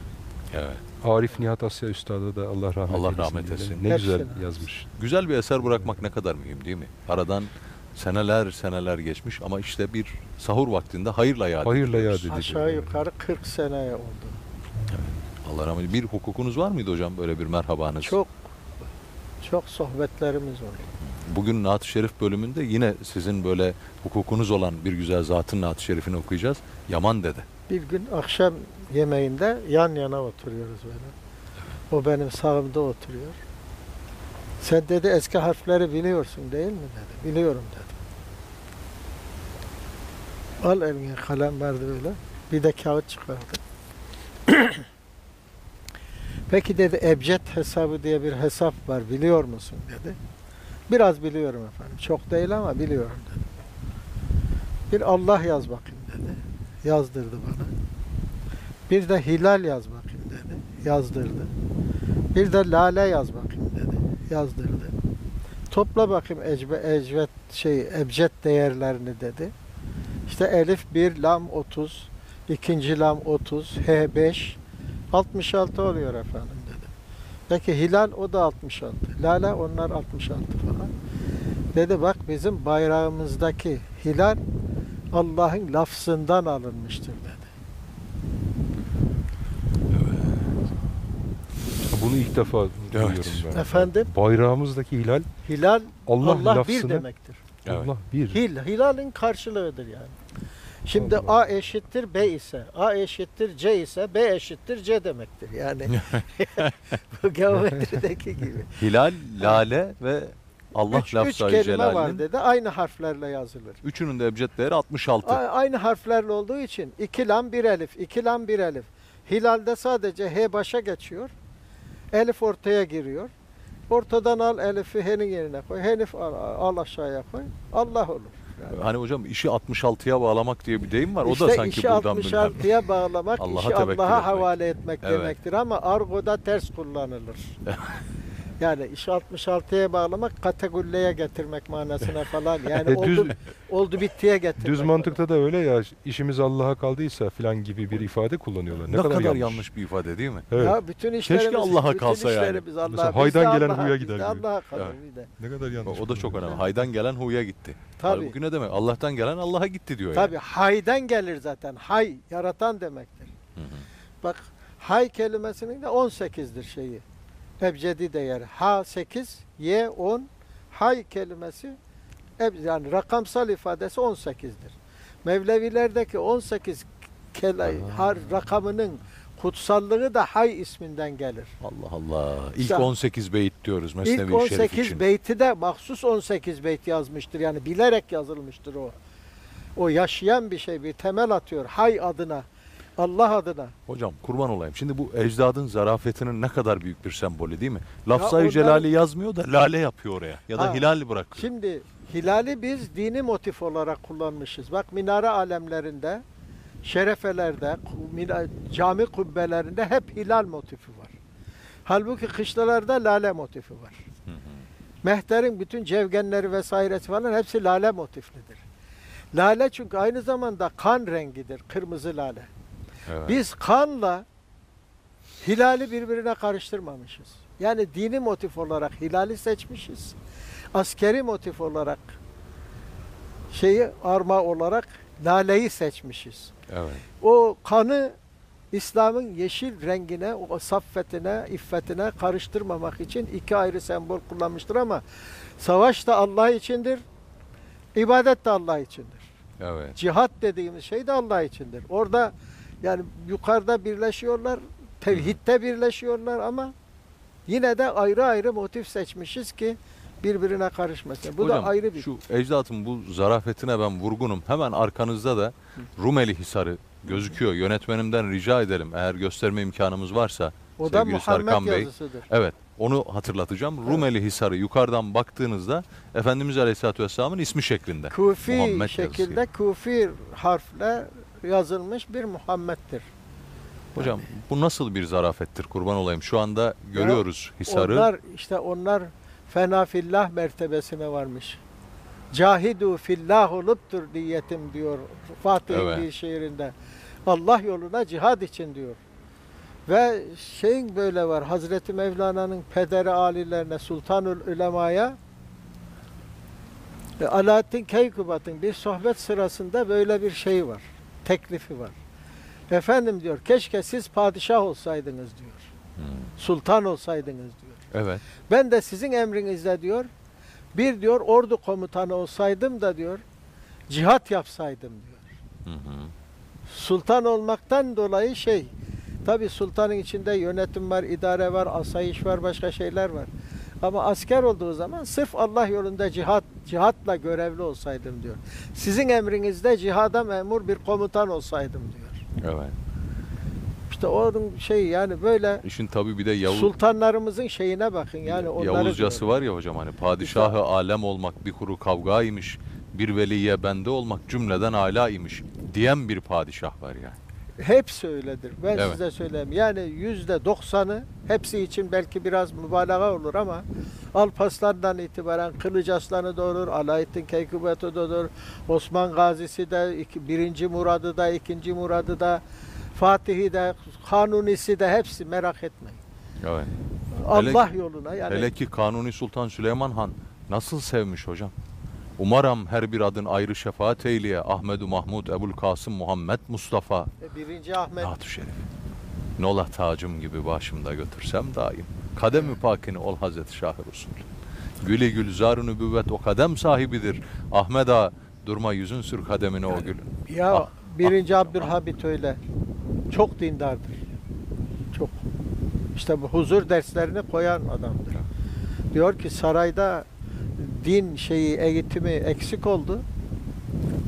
Evet. Arif Nihat Asya Üstad'a da Allah rahmet Allah eylesin. rahmet diyelim. etsin. Ne güzel Hepsine. yazmış. Güzel bir eser bırakmak ne kadar mühim değil mi? Aradan seneler seneler geçmiş ama işte bir sahur vaktinde hayırla yad Hayırla yad ediliyor. Aşağı yukarı 40 seneye oldu. Allah rahmet Bir hukukunuz var mıydı hocam böyle bir merhabanız? Çok çok sohbetlerimiz oldu. Bugün Naat-ı Şerif bölümünde yine sizin böyle hukukunuz olan bir güzel zatın Naat-ı Şerif'ini okuyacağız. Yaman dede. Bir gün akşam yemeğinde yan yana oturuyoruz böyle. O benim sağımda oturuyor. Sen dedi eski harfleri biliyorsun değil mi dedi. Biliyorum dedi. Al eline kalem vardı böyle. Bir de kağıt çıkardı. [coughs] Peki dedi ebced hesabı diye bir hesap var biliyor musun dedi. Biraz biliyorum efendim. Çok değil ama biliyorum dedi. Bir Allah yaz bakayım dedi. Yazdırdı bana. Bir de hilal yaz bakayım dedi. Yazdırdı. Bir de lale yaz bakayım dedi. Yazdırdı. Topla bakayım ecbe, ecvet şey ebced değerlerini dedi. İşte elif 1 lam 30, ikinci lam 30, H 5 66 oluyor efendim dedi. Peki hilal o da 66. Lale onlar 66 falan. Dedi bak bizim bayrağımızdaki hilal Allah'ın lafzından alınmıştır dedi. Bunu ilk defa duyuyorum ben. Efendim? Bayrağımızdaki hilal Hilal Allah, Allah, bir lafzını demektir. Evet. Allah bir. Hil, hilalin karşılığıdır yani. Şimdi Allah. A eşittir B ise, A eşittir C ise B eşittir C demektir. Yani [laughs] [laughs] bu geometrideki gibi. Hilal, lale ve Allah üç, üç kelime var dedi. Aynı harflerle yazılır. üçünün de ebced değeri 66. A- aynı harflerle olduğu için iki lam bir elif, iki lam bir elif. Hilalde sadece H başa geçiyor. Elif ortaya giriyor. Ortadan al elifi H'nin yerine koy. Henif al, al aşağıya koy. Allah olur. Yani. Hani hocam işi 66'ya bağlamak diye bir deyim var. O İşte da sanki işi buradan münhem. 66'ya bağlamak, Allah'a işi Allah'a etmek. havale etmek Evet. demektir ama argoda ters kullanılır. [laughs] yani işi 66'ya bağlamak kategoriye getirmek manasına [laughs] falan. Yani E, düz- oldu, oldu bittiye getirmek. Düz mantıkta da öyle ya işimiz Allah'a kaldıysa filan gibi bir ifade kullanıyorlar. Ne, Ne, kadar, kadar, yanlış. yanlış bir ifade değil mi? Evet. Ya bütün işlerimiz, Allah'a bütün kalsa yani. Allah'a. Mesela haydan gelen Allah'a, huya gider de gibi. Allah'a kalır bir de. Ne kadar O, yanlış. o da çok önemli. Haydan gelen huya gitti. Tabii. Halbuki ne demek? Allah'tan gelen Allah'a gitti diyor Tabii yani. haydan gelir zaten. Hay yaratan demektir. Hı hı. Bak hay kelimesinin de 18'dir şeyi. Ebcedi değeri. Ha 8, Y 10. Hay kelimesi yani rakamsal ifadesi 18'dir. Mevlevilerdeki 18 kela, har rakamının kutsallığı da hay isminden gelir. Allah Allah. İlk İşte- 18 beyit diyoruz Mesnevi İlk Şerif 18 için. beyti de mahsus 18 beyt yazmıştır. Yani bilerek yazılmıştır o. O yaşayan bir şey, bir temel atıyor. Hay adına, Allah adına. Hocam kurban olayım. Şimdi bu ecdadın zarafetinin ne kadar büyük bir sembolü değil mi? Lafzayı onlar- celali yazmıyor da lale yapıyor oraya. Ya da Ha. hilal bırakıyor. Şimdi hilali biz dini motif olarak kullanmışız. Bak minare alemlerinde, şerefelerde, cami kubbelerinde hep hilal motifi var. Halbuki kışlalarda lale motifi var. Hı hı. Mehter'in bütün cevgenleri vesairesi falan hepsi lale motiflidir. Lale çünkü aynı zamanda kan rengidir, kırmızı lale. Evet. Biz kanla hilali birbirine karıştırmamışız. Yani dini motif olarak hilali seçmişiz. Askeri motif olarak şeyi arma olarak laleyi seçmişiz. evet. O kanı İslam'ın yeşil rengine, o saffetine, iffetine karıştırmamak için iki ayrı sembol kullanmıştır ama savaş da Allah içindir, ibadet de Allah içindir. Evet. Cihat dediğimiz şey de Allah içindir. Orada yani yukarıda birleşiyorlar, tevhidde birleşiyorlar ama yine de ayrı ayrı motif seçmişiz ki birbirine karışmasın. Bu Hocam, da ayrı bir Şu ecdatın bu zarafetine ben vurgunum. Hemen arkanızda da Rumeli Hisarı gözüküyor. Yönetmenimden rica ederim eğer gösterme imkanımız varsa O da Muhammed Serkan Bey. yazısıdır. Evet, onu hatırlatacağım. Rumeli Hisarı yukarıdan baktığınızda Efendimiz Aleyhisselatü Vesselam'ın ismi şeklinde. Kufi Muhammed şekilde yazısı. kufi harfle yazılmış bir Muhammed'dir. Hocam bu nasıl bir zarafettir kurban olayım. Şu anda görüyoruz Hisarı. Onlar işte onlar fena fillah mertebesine varmış. Cahidu fillah oluptur niyetim diyor Fatih'in Evet. bir şiirinde. Allah yoluna cihad için diyor. Ve şeyin böyle var. Hazreti Mevlana'nın pederi alilerine Sultanül Ulema'ya Alaaddin Keykubat'ın bir sohbet sırasında böyle bir şey var. Teklifi var. Efendim diyor keşke siz padişah olsaydınız diyor. Hmm, Sultan olsaydınız diyor. Evet. Ben de sizin emrinizde diyor bir diyor ordu komutanı olsaydım da diyor cihat yapsaydım diyor. Hı hı. Sultan olmaktan dolayı şey tabi sultanın içinde yönetim var, idare var, asayiş var, başka şeyler var. Ama asker olduğu zaman sırf Allah yolunda cihat cihatla görevli olsaydım diyor. Sizin emrinizde cihada memur bir komutan olsaydım diyor. Evet. İşte onun şey yani böyle İşin tabii bir de Yavuz, sultanlarımızın şeyine bakın yani onları Yavuzcası diyor. var ya hocam hani padişahı alem olmak bir kuru kavgaymış. Bir veliye bende olmak cümleden alâymış diyen bir padişah var yani. Hepsi öyledir. Ben Evet. size söyleyeyim. Yani yüzde doksanı hepsi için belki biraz mübalağa olur ama Alparslan'dan itibaren Kılıç Aslan'ı olur, Alaaddin Keykubat'ı da olur, Osman Gazi'si de, iki, birinci Murad'ı da, ikinci Murad'ı da, Fatih'i de, Kanuni'si de hepsi merak etmeyin. Evet. Allah yoluna yani Hele ki Kanuni Sultan Süleyman Han nasıl sevmiş hocam. Umarım her bir adın ayrı şefaat eyleye Ahmedu Mahmud Ebul Kasım Muhammed Mustafa birinci Ahmet Naat-ı Şerif. Nola tacım gibi başımda götürsem daim. Kadem-i pakini ol Hazreti Şah-ı Resul. Güli gülzar-ı nübüvvet o kadem sahibidir. Ahmet ağa durma yüzün sür kademine o gülün. Ya Ah, birinci ah. Abdülhamit öyle. Çok dindardır. Çok. İşte bu huzur derslerini koyan adamdır. Diyor ki sarayda din şeyi eğitimi eksik oldu.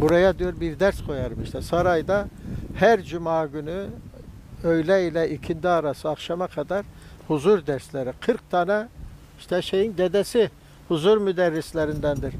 Buraya diyor bir ders koyarım işte. Sarayda her cuma günü öğle ile ikindi arası akşama kadar huzur dersleri. 40 tane işte şeyin dedesi huzur müderrislerindendir.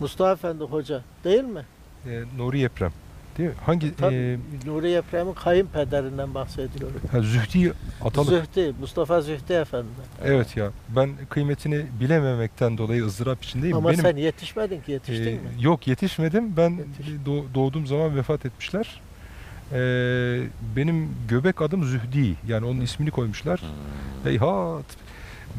Mustafa Efendi Hoca değil mi? E, Nuri Yeprem. Değil mi? Hangi? Tabii. e, Nuri Eprem'in kayınpederinden bahsediyorum. ha, Zühdi Atalık. Zühtü, Mustafa Zühtü Efendi. Evet ya. Ben kıymetini bilememekten dolayı ızdırap içindeyim. Ama Benim sen yetişmedin ki, yetiştin e, mi? Yok yetişmedim. Ben Yetiş. doğ- doğduğum zaman vefat etmişler. E, benim göbek adım Zühdi. Yani onun ismini koymuşlar. Hmm. Heyhat.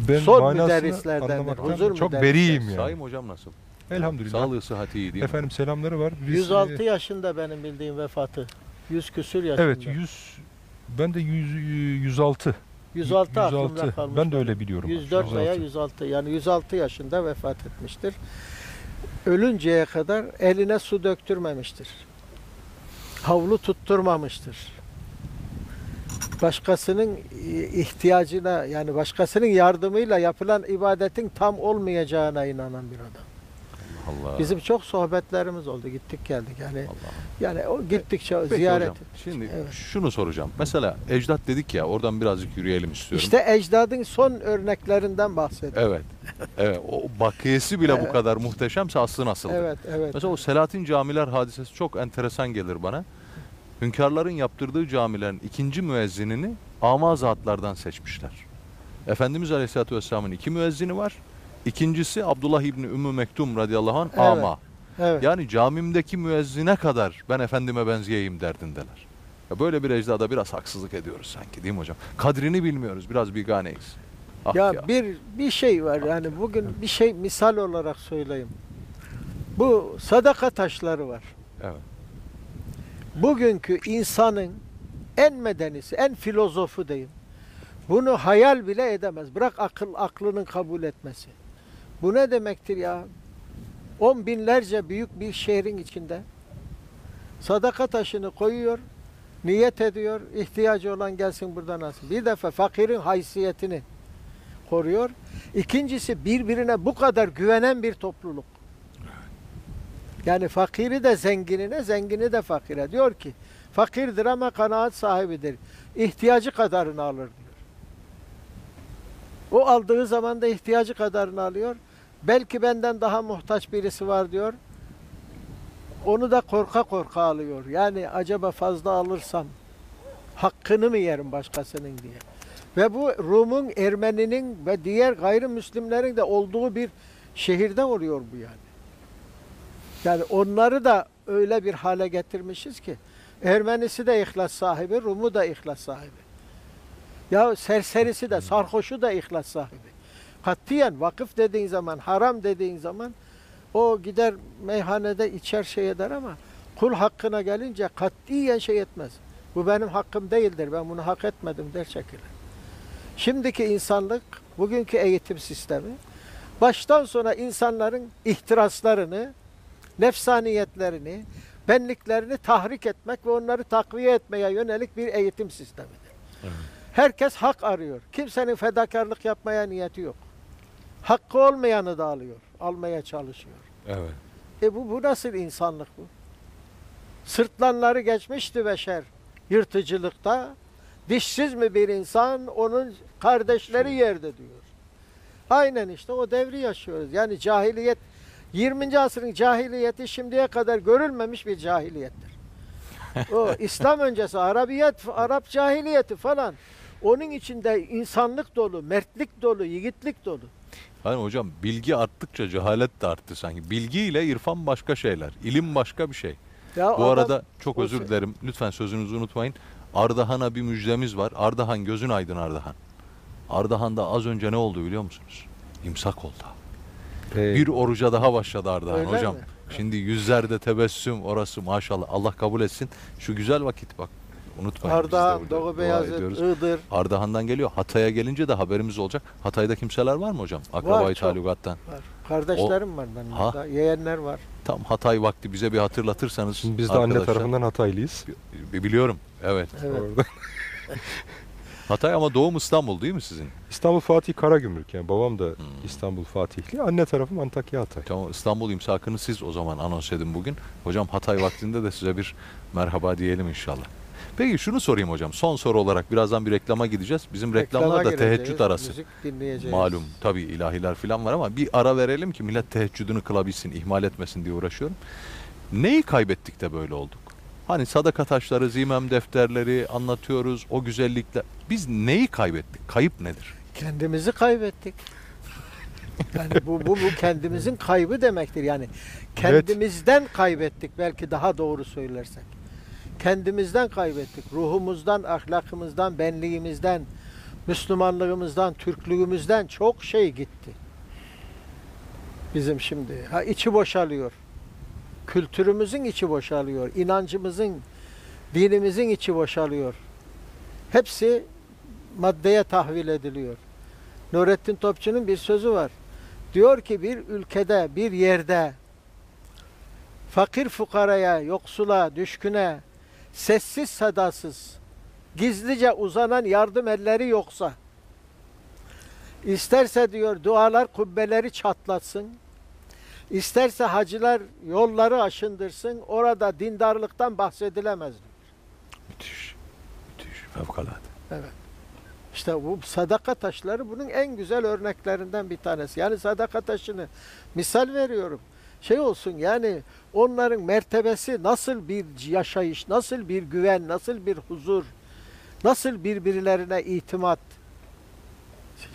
Ben Son anlamaktan huzur çok müderrisler. beriyim yani. Saim hocam nasıl? Elhamdülillah. Sağlığı sıhhati iyi değil mi? Efendim selamları var. Biz, 106 e, yaşında benim bildiğim vefatı. 100 küsür yaşında. Evet 100 ben de 100 106. 106 aklımda kalmış. Ben de öyle biliyorum. 104 veya 106. 106 yani 106 yaşında vefat etmiştir. Ölünceye kadar eline su döktürmemiştir. Havlu tutturmamıştır. Başkasının ihtiyacına yani başkasının yardımıyla yapılan ibadetin tam olmayacağına inanan bir adam. Allah. Bizim çok sohbetlerimiz oldu. Gittik geldik. Yani Allah. yani o gittikçe Peki ziyaret. hocam, şimdi Evet. şunu soracağım. Mesela ecdat dedik ya oradan birazcık yürüyelim istiyorum. İşte ecdadın son örneklerinden bahsediyor. Evet. Evet. O bakiyesi bile bu Evet. kadar muhteşemse aslı nasıldır? Evet, evet. Mesela o Selahattin camiler hadisesi çok enteresan gelir bana. Hünkârların yaptırdığı camilerin ikinci müezzinini ama zatlardan seçmişler. Efendimiz Aleyhisselatü Vesselam'ın iki müezzini var. İkincisi Abdullah İbni Ümmü Mektum radıyallahu anh Evet. ama. evet. Yani camimdeki müezzine kadar ben efendime benzeyeyim derdindeler. Ya böyle bir ecdada biraz haksızlık ediyoruz sanki değil mi hocam? Kadrini bilmiyoruz. Biraz biganeyiz. Ah ya, ya. bir bir şey var yani bugün bir şey misal olarak söyleyeyim. Bu sadaka taşları var. Evet. Bugünkü insanın en medenisi, en filozofu diyeyim. Bunu hayal bile edemez. Bırak akıl aklının kabul etmesi. Bu ne demektir ya? On binlerce büyük bir şehrin içinde sadaka taşını koyuyor, niyet ediyor, ihtiyacı olan gelsin buradan alsın. Bir defa fakirin haysiyetini koruyor. İkincisi birbirine bu kadar güvenen bir topluluk. Yani fakiri de zenginine, zengini de fakire. Diyor ki, fakirdir ama kanaat sahibidir. İhtiyacı kadarını alır diyor. O aldığı zaman da ihtiyacı kadarını alıyor. Belki benden daha muhtaç birisi var diyor. Onu da korka korka alıyor. Yani acaba fazla alırsam hakkını mı yerim başkasının diye. Ve bu Rum'un, Ermeni'nin ve diğer gayrimüslimlerin de olduğu bir şehirde oluyor bu yani. Yani onları da öyle bir hale getirmişiz ki Ermenisi de ihlas sahibi, Rum'u da ihlas sahibi. Ya serserisi de, sarhoşu da ihlas sahibi. Katiyen vakıf dediğin zaman, haram dediğin zaman o gider meyhanede içer şey eder ama kul hakkına gelince katiyen şey etmez. Bu benim hakkım değildir, ben bunu hak etmedim der çekilir. Şimdiki insanlık, bugünkü eğitim sistemi baştan sona insanların ihtiraslarını, nefsaniyetlerini, benliklerini tahrik etmek ve onları takviye etmeye yönelik bir eğitim sistemidir. Herkes hak arıyor. Kimsenin fedakarlık yapmaya niyeti yok. Hakkı olmayanı da alıyor, almaya çalışıyor. Evet. E bu, bu nasıl insanlık bu? Sırtlanları geçmişti beşer yırtıcılıkta. Dişsiz mi bir insan onun kardeşleri yerde diyor. Aynen işte o devri yaşıyoruz. Yani cahiliyet 20. asrın cahiliyeti şimdiye kadar görülmemiş bir cahiliyettir. [laughs] O İslam öncesi Arabiyet, Arap cahiliyeti falan. Onun içinde insanlık dolu, mertlik dolu, yiğitlik dolu. Hani hocam bilgi arttıkça cehalet de arttı sanki. Bilgi ile irfan başka şeyler. İlim başka bir şey. Ya Bu adam- arada çok özür şey- dilerim. Lütfen sözünüzü unutmayın. Ardahan'a bir müjdemiz var. Ardahan gözün aydın Ardahan. Ardahan'da az önce ne oldu biliyor musunuz? İmsak oldu. Ee, Bir oruca daha başladı Ardahan Öyle hocam. mi? Şimdi yüzlerde tebessüm orası maşallah. Allah kabul etsin. Şu güzel vakit bak. Unutmayın. Ardahan, Doğu Beyazıt. Iğdır. Ardahan'dan geliyor. Hatay'a gelince de haberimiz olacak. Hatay'da kimseler var mı hocam? Akrabayı talukattan. Var. Kardeşlerim var benim Ha. burada. Yeğenler var. Tam Hatay vakti bize bir hatırlatırsanız. Şimdi biz de anne tarafından Hataylıyız. Bi- Biliyorum. Evet. Evet. Orada. [laughs] Hatay ama doğum İstanbul değil mi sizin? İstanbul Fatih Karagümrük yani babam da Hmm. İstanbul Fatihli. Anne tarafım Antakya Hatay. Tamam İstanbul imsakını siz o zaman anons edin bugün. Hocam Hatay vaktinde de size bir merhaba diyelim inşallah. Peki şunu sorayım hocam. Son soru olarak birazdan bir reklama gideceğiz. Bizim reklamlar Reklama da gireceğiz, teheccüd arası. Müzik dinleyeceğiz. Malum tabii ilahiler falan var ama bir ara verelim ki millet teheccüdünü kılabilsin, ihmal etmesin diye uğraşıyorum. Neyi kaybettik de böyle olduk? Hani sadaka taşları, zimem defterleri anlatıyoruz, o güzellikler. Biz neyi kaybettik? Kayıp nedir? Kendimizi kaybettik. Yani bu, bu, bu kendimizin kaybı demektir. Yani kendimizden kaybettik belki daha doğru söylersek. Kendimizden kaybettik. Ruhumuzdan, ahlakımızdan, benliğimizden, Müslümanlığımızdan, Türklüğümüzden çok şey gitti. Bizim şimdi. Ha içi boşalıyor. Kültürümüzün içi boşalıyor. inancımızın, dinimizin içi boşalıyor. Hepsi maddeye tahvil ediliyor. Nurettin Topçu'nun bir sözü var. Diyor ki bir ülkede, bir yerde fakir fukaraya, yoksula, düşküne sessiz sedasız, gizlice uzanan yardım elleri yoksa isterse diyor dualar kubbeleri çatlatsın, isterse hacılar yolları aşındırsın, orada dindarlıktan bahsedilemez. diyor. Müthiş, müthiş, fevkalade. Evet. İşte bu sadaka taşları bunun en güzel örneklerinden bir tanesi. Yani sadaka taşını misal veriyorum. Şey olsun yani onların mertebesi nasıl bir yaşayış, nasıl bir güven, nasıl bir huzur, nasıl birbirlerine itimat.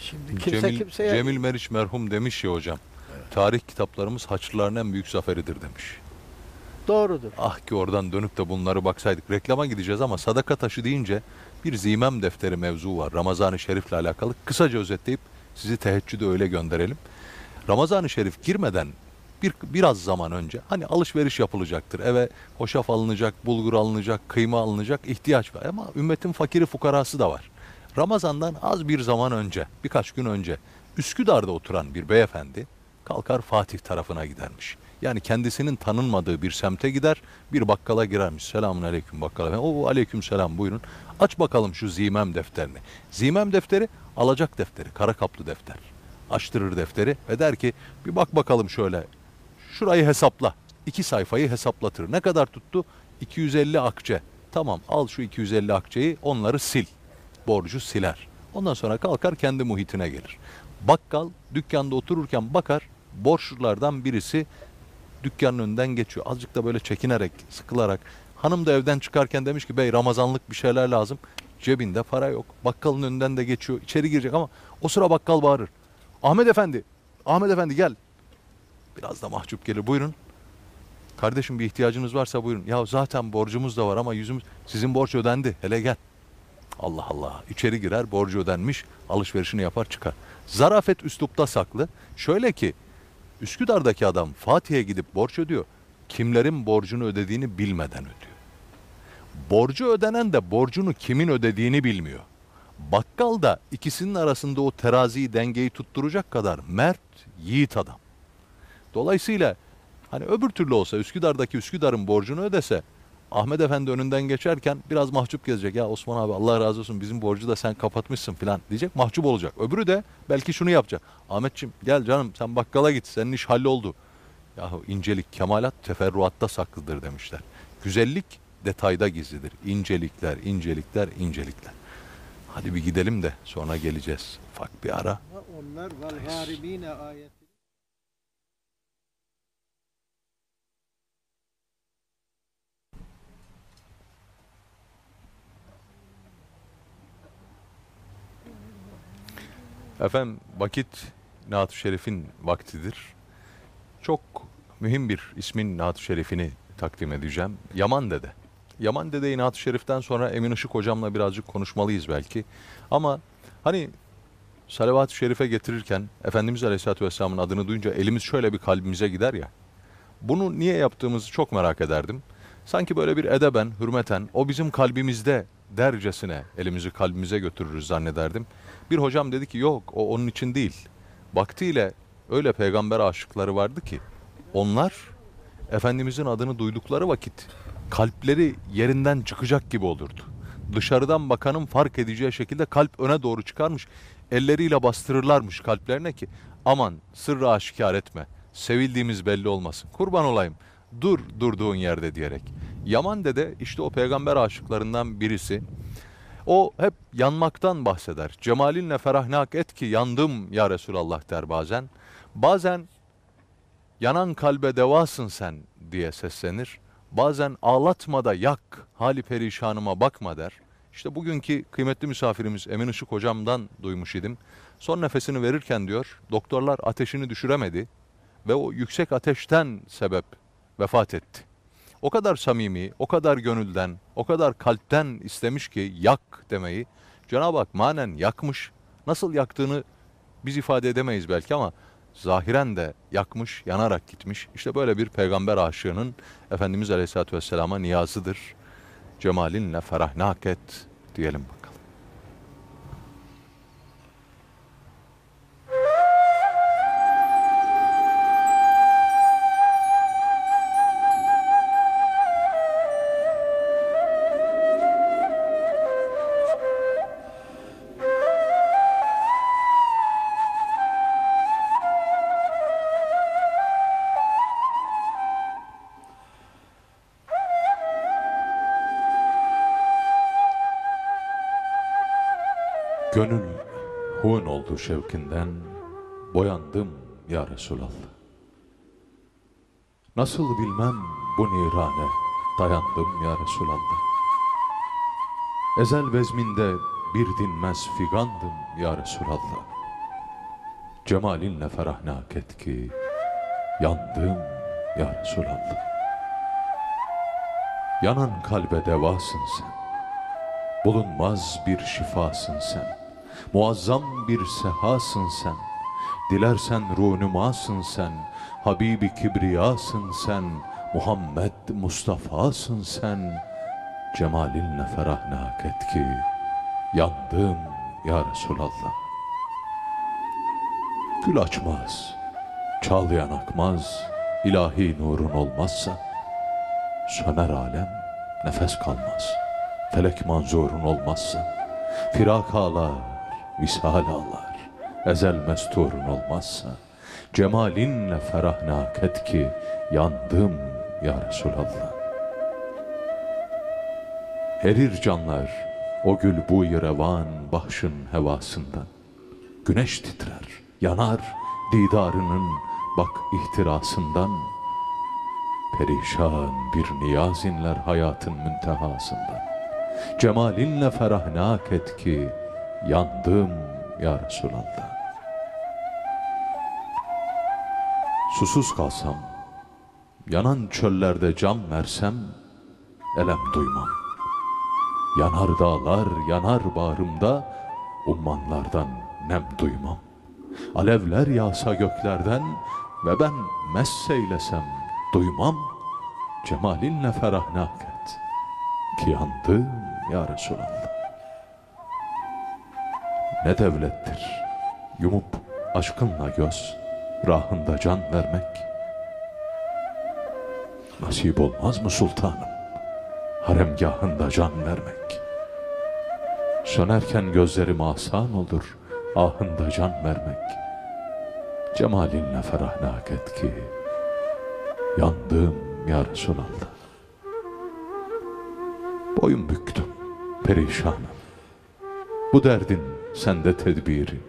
Şimdi kimse Cemil, kimseye Cemil Meriç merhum demiş ya hocam. Tarih kitaplarımız haçlıların en büyük zaferidir demiş. doğrudur. Ah ki oradan dönüp de bunları baksaydık. Reklama gideceğiz ama sadaka taşı deyince bir zimem defteri mevzu var. Ramazan-ı Şerif'le alakalı. Kısaca özetleyip sizi teheccüde öyle gönderelim. Ramazan-ı Şerif girmeden bir biraz zaman önce hani alışveriş yapılacaktır. Eve hoşaf alınacak, bulgur alınacak, kıyma alınacak ihtiyaç var. Ama ümmetin fakiri fukarası da var. Ramazan'dan az bir zaman önce, birkaç gün önce Üsküdar'da oturan bir beyefendi kalkar Fatih tarafına gidermiş. Yani kendisinin tanınmadığı bir semte gider, bir bakkala girermiş. Selamun aleyküm bakkala. efendim. Aleyküm selam buyurun. Aç bakalım şu zimem defterini. Zimem defteri alacak defteri, kara kaplı defter. Açtırır defteri ve der ki bir bak bakalım şöyle. Şurayı hesapla. İki sayfayı hesaplatır. Ne kadar tuttu? 250 akçe. Tamam al şu 250 akçeyi onları sil. Borcu siler. Ondan sonra kalkar kendi muhitine gelir. Bakkal dükkanda otururken bakar borçlulardan birisi dükkanın önünden geçiyor. Azıcık da böyle çekinerek, sıkılarak. Hanım da evden çıkarken demiş ki bey Ramazanlık bir şeyler lazım. Cebinde para yok. Bakkalın önünden de geçiyor. İçeri girecek ama o sıra bakkal bağırır. Ahmet Efendi, Ahmet Efendi gel. Biraz da mahcup gelir. Buyurun. Kardeşim bir ihtiyacınız varsa buyurun. Ya zaten borcumuz da var ama yüzümüz sizin borç ödendi. Hele gel. Allah Allah. İçeri girer, borcu ödenmiş, alışverişini yapar çıkar. Zarafet üslupta saklı. Şöyle ki Üsküdar'daki adam Fatih'e gidip borç ödüyor. Kimlerin borcunu ödediğini bilmeden ödüyor. Borcu ödenen de borcunu kimin ödediğini bilmiyor. Bakkal da ikisinin arasında o teraziyi dengeyi tutturacak kadar mert, yiğit adam. Dolayısıyla hani öbür türlü olsa Üsküdar'daki Üsküdar'ın borcunu ödese Ahmet Efendi önünden geçerken biraz mahcup gezecek. Ya Osman abi Allah razı olsun bizim borcu da sen kapatmışsın filan diyecek. Mahcup olacak. Öbürü de belki şunu yapacak. Ahmetçim gel canım sen bakkala git. Senin iş halloldu. Yahu incelik kemalat teferruatta saklıdır demişler. Güzellik detayda gizlidir. İncelikler, incelikler, incelikler. Hadi bir gidelim de sonra geleceğiz. Ufak bir ara. Onlar vel garibine Efendim vakit Naat-ı Şerif'in vaktidir. Çok mühim bir ismin Naat-ı Şerif'ini takdim edeceğim. Yaman Dede. Yaman Dede'yi Naat-ı Şerif'ten sonra Emin Işık hocamla birazcık konuşmalıyız belki. Ama hani salavat-ı şerife getirirken Efendimiz Aleyhisselatü Vesselam'ın adını duyunca elimiz şöyle bir kalbimize gider ya. Bunu niye yaptığımızı çok merak ederdim. Sanki böyle bir edeben, hürmeten, o bizim kalbimizde dercesine elimizi kalbimize götürürüz zannederdim. Bir hocam dedi ki yok o onun için değil. Vaktiyle öyle peygamber aşıkları vardı ki onlar Efendimizin adını duydukları vakit kalpleri yerinden çıkacak gibi olurdu. Dışarıdan bakanın fark edeceği şekilde kalp öne doğru çıkarmış. Elleriyle bastırırlarmış kalplerine ki aman sırrı aşikar etme. Sevildiğimiz belli olmasın. Kurban olayım. Dur durduğun yerde diyerek. Yaman dede işte o peygamber aşıklarından birisi. O hep yanmaktan bahseder. Cemalinle ferahnak et ki yandım ya Resulallah der bazen. Bazen yanan kalbe devasın sen diye seslenir. Bazen ağlatma da yak, hali perişanıma bakma der. İşte bugünkü kıymetli misafirimiz Emin Işık hocamdan duymuş idim. Son nefesini verirken diyor, doktorlar ateşini düşüremedi ve o yüksek ateşten sebep vefat etti. O kadar samimi, o kadar gönülden, o kadar kalpten istemiş ki yak demeyi. Cenab-ı Hak manen yakmış. Nasıl yaktığını biz ifade edemeyiz belki ama zahiren de yakmış, yanarak gitmiş. İşte böyle bir peygamber aşığının Efendimiz Aleyhisselatü Vesselam'a niyazıdır. Cemalinle ferahnak et diyelim bakalım. Oldu şevkinden, boyandım ya Resulallah. Nasıl bilmem bu nirane, dayandım ya Resulallah. Ezel vezminde bir dinmez figandım ya Resulallah. Cemalinle ferahnak et ki, yandım ya Resulallah. Yanan kalbe devasın sen. Bulunmaz bir şifasın sen. Muazzam bir sehasın sen. Dilersen runumasın sen. Habibi kibriyasın sen. Muhammed Mustafa'sın sen. Cemalinle ferahnak et ki yandım ya Resulallah. Gül açmaz, çağlayan akmaz, ilahi nurun olmazsa söner alem, nefes kalmaz. Felek manzurun olmazsa firak ağlar, visal ağlar. Ezel mesturun olmazsa cemalinle ferahnak et ki yandım ya Resulallah. Erir canlar O gül bu revan bahşın hevasından. Güneş titrer, yanar didarının bak ihtirasından. Perişan bir niyaz inler hayatın müntehasından. Cemalinle ferahnak et ki yandım ya Resulallah. Susuz kalsam, yanan çöllerde can versem, elem duymam. Yanar dağlar, yanar bağrımda, ummanlardan nem duymam. Alevler yağsa göklerden ve ben messeylesem duymam. Cemalinle ferahnak et ki yandım ya Resulallah. Ne devlettir yumup aşkınla göz, rahında can vermek. Nasip olmaz mı sultanım? Haremgahında can vermek. Sönerken gözlerim asan olur, ahında can vermek. Cemalinle ferahnak et ki, yandım ya Resulallah. Boyun büktüm, perişanım. Bu derdin sende tedbiri.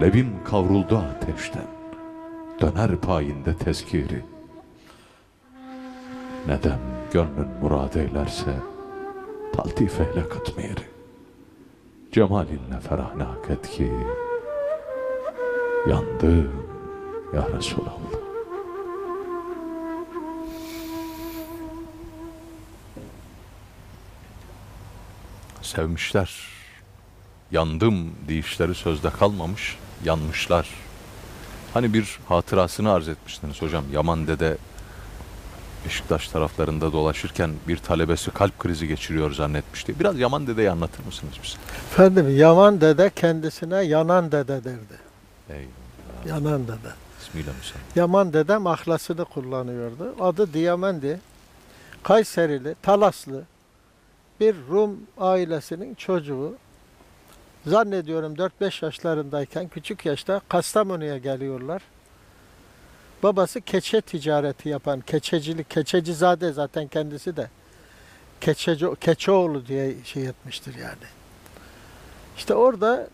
Levim kavruldu ateşten, döner payinde tezkiri. Neden gönlün murad eylerse, taltif eyle katmiri. Cemalinle ferahnak et ki, yandım ya Resulallah. Sevmişler. Yandım deyişleri sözde kalmamış, yanmışlar. Hani bir hatırasını arz etmiştiniz hocam. Yaman Dede Beşiktaş taraflarında dolaşırken bir talebesi kalp krizi geçiriyor zannetmişti. Biraz Yaman Dede'yi anlatır mısınız bize? Efendim Yaman dede kendisine yanan dede derdi. Eyvallah. Yanan dede. İsmiyle müsaade. Yaman dede mahlasını kullanıyordu. Adı Diamendi. Kayserili, Talaslı bir Rum ailesinin çocuğu. Zannediyorum 4-5 yaşlarındayken küçük yaşta Kastamonu'ya geliyorlar. Babası keçe ticareti yapan, keçecilik, keçecizade zaten kendisi de. Keçeci, Keçeoğlu diye şey etmiştir yani. İşte orada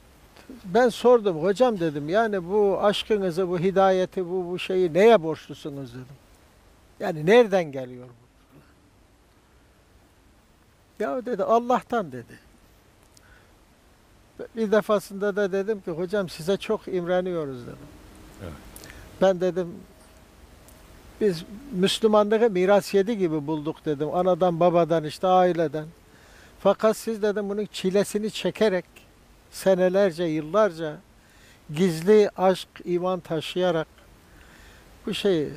ben sordum hocam dedim yani bu aşkınızı, bu hidayeti, bu, bu şeyi neye borçlusunuz dedim. Yani nereden geliyor bu? Ya dedi Allah'tan dedi. Bir defasında da dedim ki hocam size çok imreniyoruz dedim. Evet. Ben dedim biz Müslümanlığı miras yedi gibi bulduk dedim. Anadan, babadan işte aileden. Fakat siz dedim bunun çilesini çekerek senelerce, yıllarca gizli aşk, iman taşıyarak bu şeyi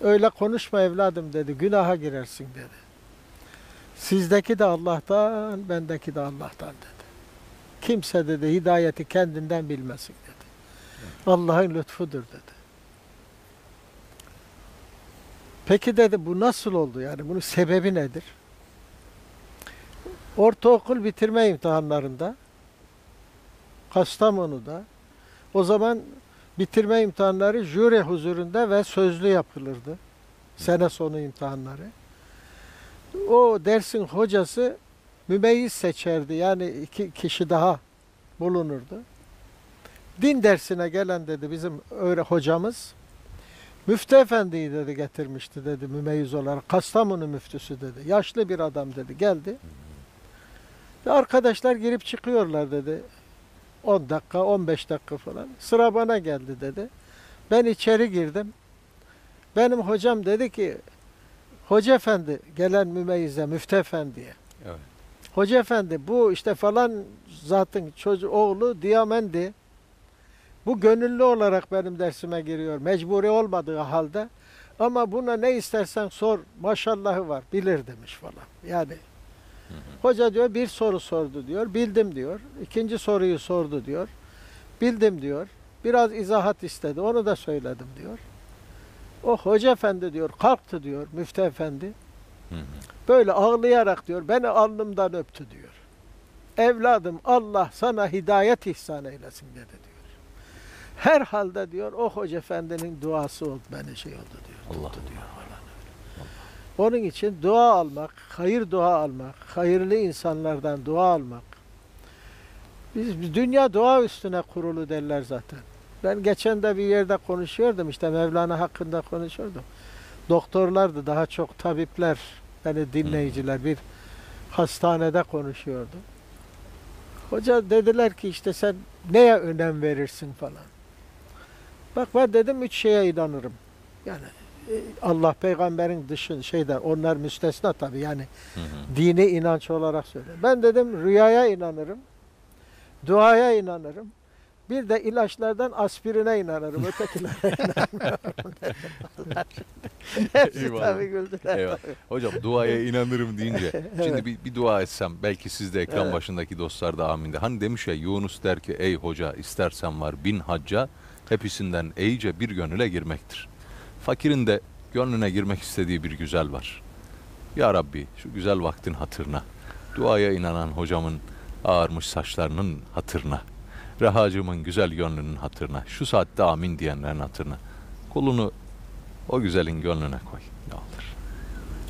öyle konuşma evladım dedi. Günaha girersin dedi. Sizdeki de Allah'tan, bendeki de Allah'tan dedi. Kimse dedi hidayeti kendinden bilmesin dedi. Allah'ın lütfudur dedi. Peki dedi bu nasıl oldu yani bunun sebebi nedir? Ortaokul bitirme imtihanlarında Kastamonu'da o zaman bitirme imtihanları jüri huzurunda ve sözlü yapılırdı. Sene sonu imtihanları. O dersin hocası mümeyyiz seçerdi. Yani iki kişi daha bulunurdu. Din dersine gelen dedi bizim öyle hocamız Müftü efendiyi dedi getirmişti dedi mümeyyiz olarak. Kastamonu müftüsü dedi. Yaşlı bir adam dedi. Geldi. Ve arkadaşlar girip çıkıyorlar dedi. 10 dakika, 15 dakika falan. Sıra bana geldi dedi. Ben içeri girdim. Benim hocam dedi ki Hoca efendi gelen mümeyyize, müftü efendiye. Evet. Hoca efendi bu işte falan zatın çocuğu oğlu Diyamendi. Bu gönüllü olarak benim dersime giriyor. Mecburi olmadığı halde. Ama buna ne istersen sor. Maşallahı var. Bilir demiş falan. Yani hoca diyor bir soru sordu diyor. Bildim diyor. İkinci soruyu sordu diyor. Bildim diyor. Biraz izahat istedi. Onu da söyledim diyor. O hoca efendi diyor kalktı diyor müftü efendi. Hı hı. Böyle ağlayarak diyor beni alnımdan öptü diyor. Evladım Allah sana hidayet ihsan eylesin dedi diyor. Herhalde diyor o hoca efendinin duası oldu beni şey oldu diyor. Allah tuttu diyor falan. Onun için dua almak, hayır dua almak, hayırlı insanlardan dua almak. Biz biz- dünya dua üstüne kurulu derler zaten. Ben geçen de bir yerde konuşuyordum işte Mevlana hakkında konuşuyordum. Doktorlardı daha çok tabipler, yani dinleyiciler bir hastanede konuşuyordum. Hoca dediler ki işte sen neye önem verirsin falan. Bak ben dedim üç şeye inanırım. Yani e, Allah peygamberin dışında şeyde onlar müstesna tabii yani Hı hı. dini inanç olarak söylüyor. Ben dedim rüyaya inanırım. Duaya inanırım. Bir de ilaçlardan aspirine inanırım. Ötekilere [laughs] inanmıyorum. Hepsi Eyvallah. tabii güldüler. Eyvallah. Hocam duaya inanırım deyince şimdi Evet. bir, bir dua etsem belki siz de ekran Evet. başındaki dostlar da amin de. Hani demiş ya Yunus der ki ey hoca istersen var bin hacca hepsinden iyice bir gönüle girmektir. Fakirin de gönlüne girmek istediği bir güzel var. Ya Rabbi şu güzel vaktin hatırına, duaya inanan hocamın ağarmış saçlarının hatırına, rehacımın güzel gönlünün hatırına, şu saatte amin diyenlerin hatırına, kulunu o güzelin gönlüne koy. Ne olur.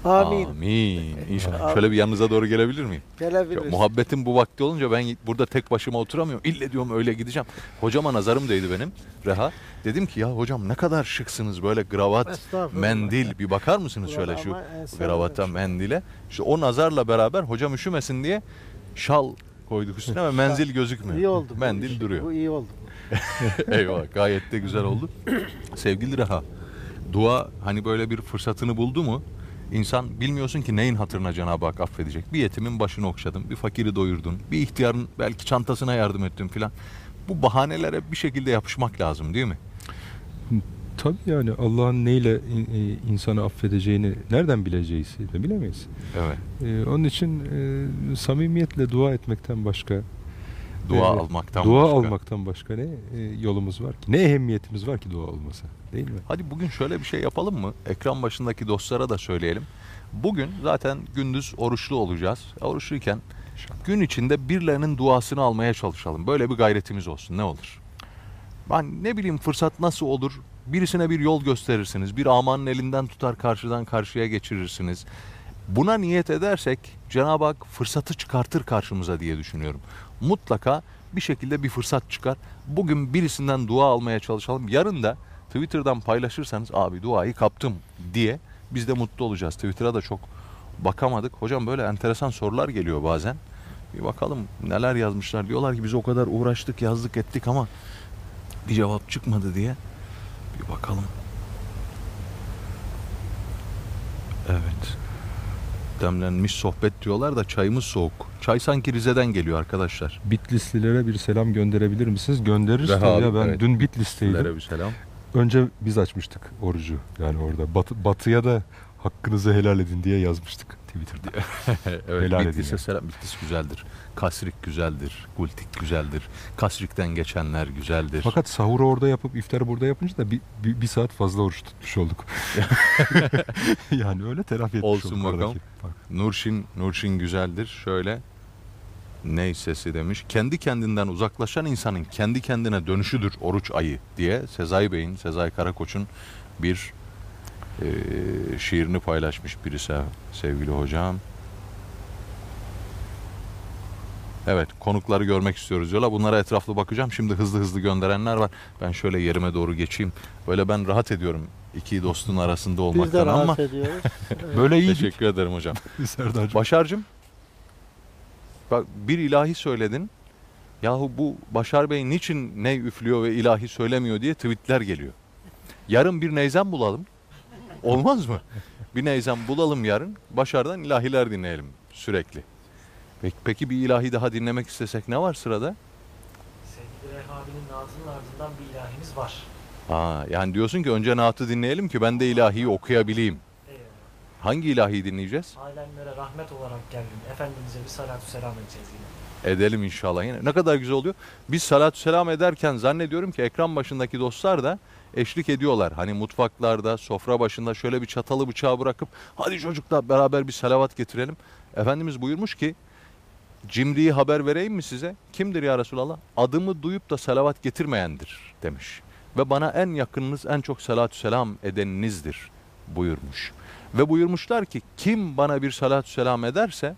Amin. Amin. İnşallah. Amin. Şöyle bir yanınıza doğru gelebilir miyim? Ya, Gelebiliriz. muhabbetin bu vakti olunca ben burada tek başıma oturamıyorum. İlle diyorum öyle gideceğim. Hocama nazarım değdi benim. Reha. Dedim ki ya hocam ne kadar şıksınız böyle gravat, mendil. Bir bakar mısınız şöyle şu gravata, şey. mendile. İşte o nazarla beraber hocam üşümesin diye şal koyduk üstüne ve menzil gözükmüyor. İyi oldu. bu Mendil iş. duruyor. Bu iyi oldu. [laughs] Eyvallah gayet de güzel oldu. [laughs] Sevgili Reha, dua hani böyle bir fırsatını buldu mu insan bilmiyorsun ki neyin hatırına Cenab-ı Hak affedecek. Bir yetimin başını okşadın, bir fakiri doyurdun, bir ihtiyarın belki çantasına yardım ettin filan. Bu bahanelere bir şekilde yapışmak lazım değil mi? Tabii yani Allah'ın neyle e, insanı affedeceğini nereden bileceğiz? Bilemeyiz. Evet. Ee, onun için e, samimiyetle dua etmekten başka, Dua Evet. almaktan dua başka. almaktan başka ne e, yolumuz var ki? Ne ehemmiyetimiz var ki dua olmasa? Değil mi? Hadi bugün şöyle bir şey yapalım mı? Ekran başındaki dostlara da söyleyelim. Bugün zaten gündüz oruçlu olacağız. Oruçluyken gün içinde birilerinin duasını almaya çalışalım. Böyle bir gayretimiz olsun ne olur. Ben ne bileyim fırsat nasıl olur? Birisine bir yol gösterirsiniz. Bir amanın elinden tutar karşıdan karşıya geçirirsiniz. Buna niyet edersek Cenab-ı Hak fırsatı çıkartır karşımıza diye düşünüyorum. Mutlaka bir şekilde bir fırsat çıkar. Bugün birisinden dua almaya çalışalım. Yarın da Twitter'dan paylaşırsanız abi duayı kaptım diye biz de mutlu olacağız. Twitter'a da çok bakamadık. Hocam böyle enteresan sorular geliyor bazen. Bir bakalım neler yazmışlar. Diyorlar ki biz o kadar uğraştık yazdık ettik ama bir cevap çıkmadı diye. Bir bakalım. Evet. Demlenmiş sohbet diyorlar da çayımız soğuk. Çay sanki Rize'den geliyor arkadaşlar. Bitlislilere bir selam gönderebilir misiniz? Göndeririz Reha tabii ya. Ben evet. dün Bitlis'teydim. Bir selam. Önce biz açmıştık orucu. Yani orada Batı, batıya da hakkınızı helal edin diye yazmıştık Twitter'da. [laughs] evet, Helal Bitlis'e selam. Bitlis güzeldir. Kasrik güzeldir. Gultik güzeldir. Kasrik'ten geçenler güzeldir. Fakat sahuru orada yapıp iftarı burada yapınca da bir, bir, bir saat fazla oruç tutmuş olduk. [laughs] [laughs] yani öyle telafi etmiş Olsun olduk bakalım. Nurşin, Nurşin güzeldir. Şöyle ney sesi demiş. Kendi kendinden uzaklaşan insanın kendi kendine dönüşüdür oruç ayı diye Sezai Bey'in, Sezai Karakoç'un bir eee, şiirini paylaşmış birisi sevgili hocam. Evet konukları görmek istiyoruz diyorlar. Bunlara etraflı bakacağım. Şimdi hızlı hızlı gönderenler var. Ben şöyle yerime doğru geçeyim. Böyle ben rahat ediyorum iki dostun arasında Biz de olmaktan rahat ama ediyoruz. [laughs] Böyle iyi teşekkür ederim hocam. [laughs] Serdar'cığım. Başar'cığım bak bir ilahi söyledin. Yahu bu Başar Bey niçin ne üflüyor ve ilahi söylemiyor diye tweetler geliyor. Yarın bir neyzen bulalım. Olmaz mı? Bir neyzen bulalım yarın. Başar'dan ilahiler dinleyelim sürekli. Peki, peki bir ilahi daha dinlemek istesek ne var sırada? Sevgili Rehabi'nin naatının ardından bir ilahimiz var. Aa, yani diyorsun ki önce naatı dinleyelim ki ben de ilahiyi okuyabileyim. Eyvallah. Hangi ilahiyi dinleyeceğiz? Alemlere rahmet olarak geldin. Efendimiz'e bir salatü selam edeceğiz yine. Edelim inşallah yine. Ne kadar güzel oluyor. Biz salatü selam ederken zannediyorum ki ekran başındaki dostlar da eşlik ediyorlar. Hani mutfaklarda, sofra başında şöyle bir çatalı bıçağı bırakıp hadi çocuklar beraber bir salavat getirelim. Efendimiz buyurmuş ki cimriyi haber vereyim mi size? Kimdir ya Resulallah? Adımı duyup da salavat getirmeyendir demiş. Ve bana en yakınınız en çok salatü selam edeninizdir buyurmuş. Ve buyurmuşlar ki kim bana bir salatü selam ederse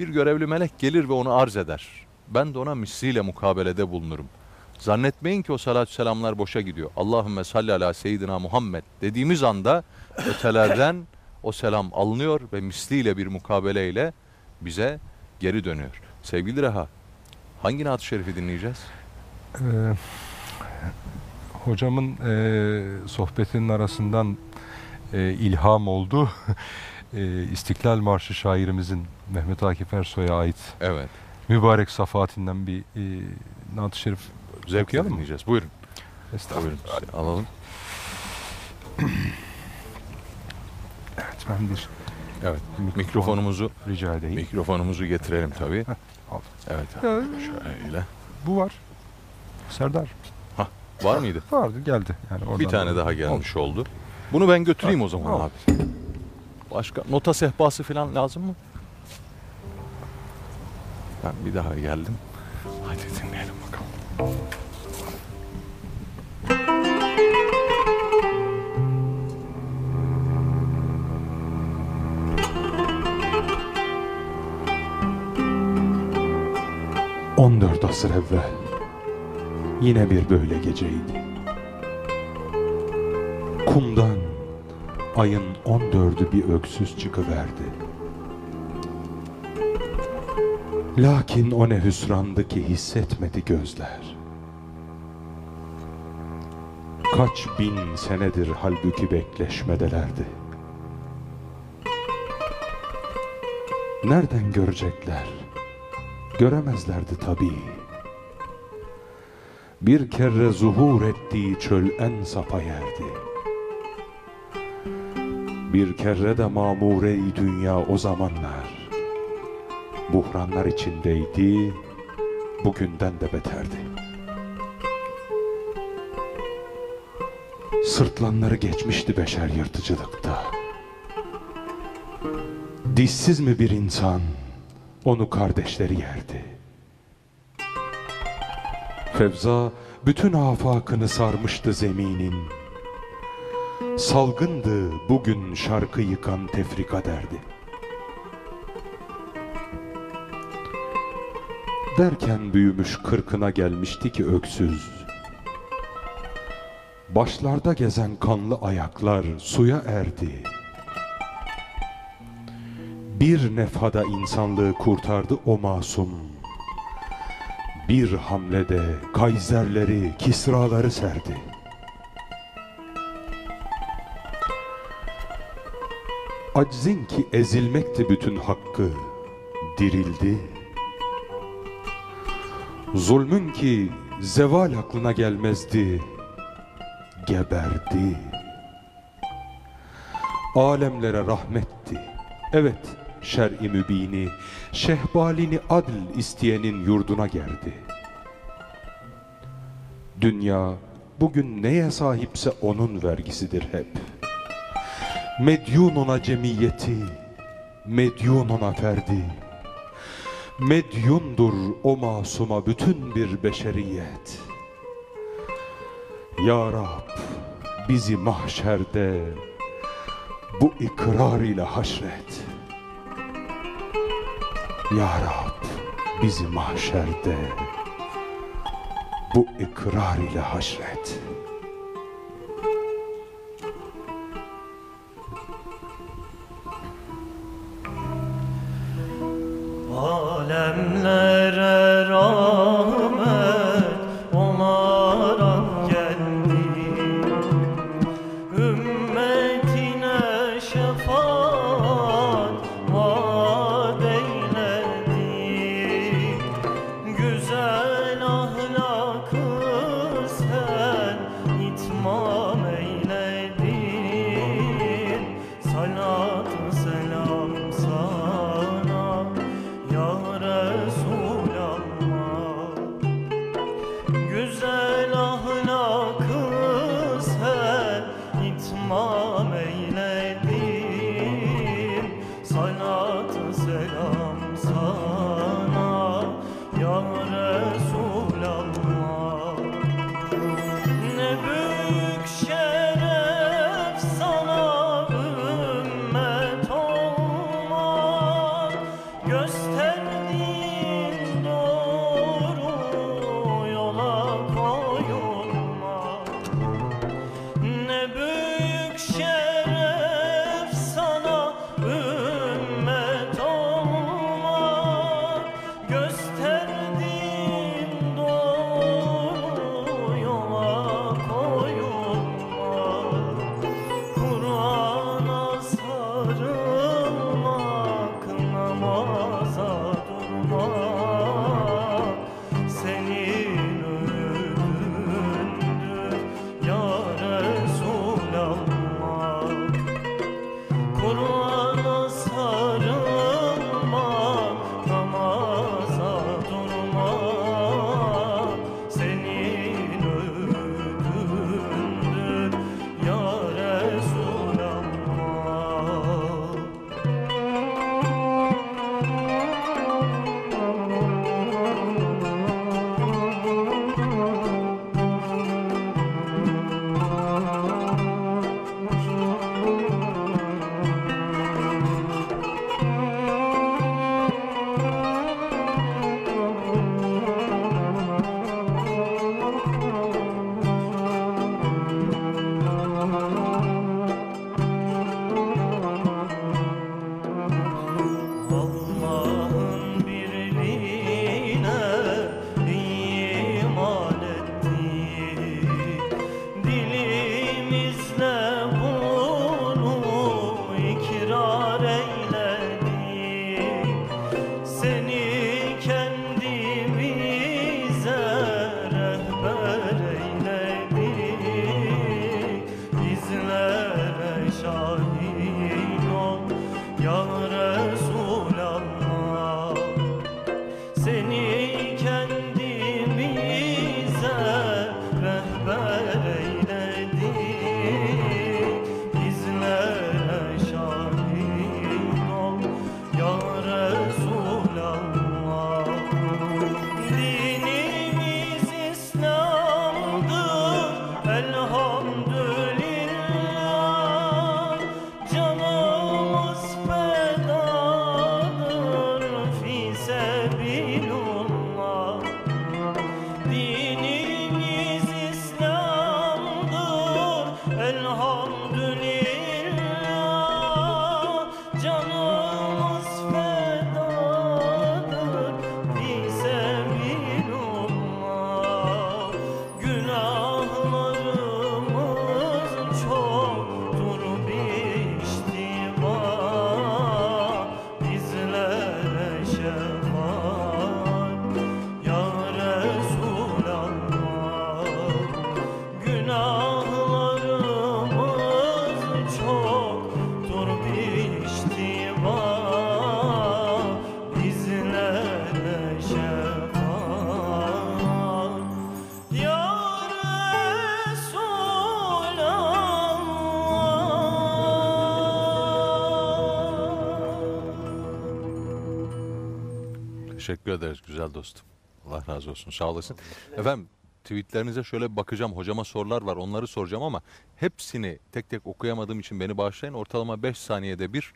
bir görevli melek gelir ve onu arz eder. Ben de ona misliyle mukabelede bulunurum. Zannetmeyin ki o salatü selamlar boşa gidiyor. Allahümme salli ala seyyidina Muhammed dediğimiz anda ötelerden o selam alınıyor ve misliyle bir mukabeleyle bize geri dönüyor. Sevgili Reha, hangi naat-ı şerifi dinleyeceğiz? Ee, hocamın e, sohbetinin arasından e, ilham oldu. [laughs] e, İstiklal Marşı şairimizin Mehmet Akif Ersoy'a ait Evet, mübarek safatinden bir e, naat-ı şerif zevkle Okuyalım mı? dinleyeceğiz. Buyurun, Estağfurullah. buyurun. Alalım. Evet, ben bir Evet, mikrofon mikrofonumuzu rica edeyim. mikrofonumuzu getirelim tabii. al. Evet, Ya, şöyle. bu var. Serdar. Var mıydı? Vardı geldi. Yani oradan Bir tane da- daha gelmiş oldu. Bunu ben götüreyim o zaman Al. abi. Başka nota sehpası falan lazım mı? Ben bir daha geldim. Hadi dinleyelim bakalım. On 14 asır evvel yine bir böyle geceydi. Kumdan ayın 14'ü bir öksüz çıkıverdi. Lakin o ne hüsrandı ki hissetmedi gözler. Kaç bin senedir halbuki bekleşmedelerdi. Nereden görecekler? göremezlerdi tabii. Bir kere zuhur ettiği çöl en sapa yerdi. Bir kere de mamure-i dünya o zamanlar. Buhranlar içindeydi, bugünden de beterdi. Sırtlanları geçmişti beşer yırtıcılıkta. Dişsiz mi bir insan? Onu kardeşleri yerdi. Fevza bütün afakını sarmıştı zeminin. Salgındı bugün şarkı yıkan tefrika derdi. Derken büyümüş kırkına gelmişti ki öksüz. Başlarda gezen kanlı ayaklar suya erdi. Bir nefhada insanlığı kurtardı o masum. Bir hamlede kayzerleri, kisraları serdi. Aczin ki ezilmekti bütün hakkı, dirildi. Zulmün ki zeval aklına gelmezdi, geberdi. Alemlere rahmetti. Evet, şer-i mübini, şehbalini adl isteyenin yurduna geldi. Dünya bugün neye sahipse onun vergisidir hep. Medyun ona cemiyeti, medyun ona ferdi. Medyundur o masuma bütün bir beşeriyet. Ya Rab bizi mahşerde bu ikrar ile haşret. Ya Rab bizi mahşerde bu ikrar ile haşret. Alemlere rahmet Teşekkür ederiz güzel dostum. Allah razı olsun. Sağ olasın. Efendim tweetlerinize şöyle bir bakacağım. Hocama sorular var. Onları soracağım ama hepsini tek tek okuyamadığım için beni bağışlayın. Ortalama 5 saniyede bir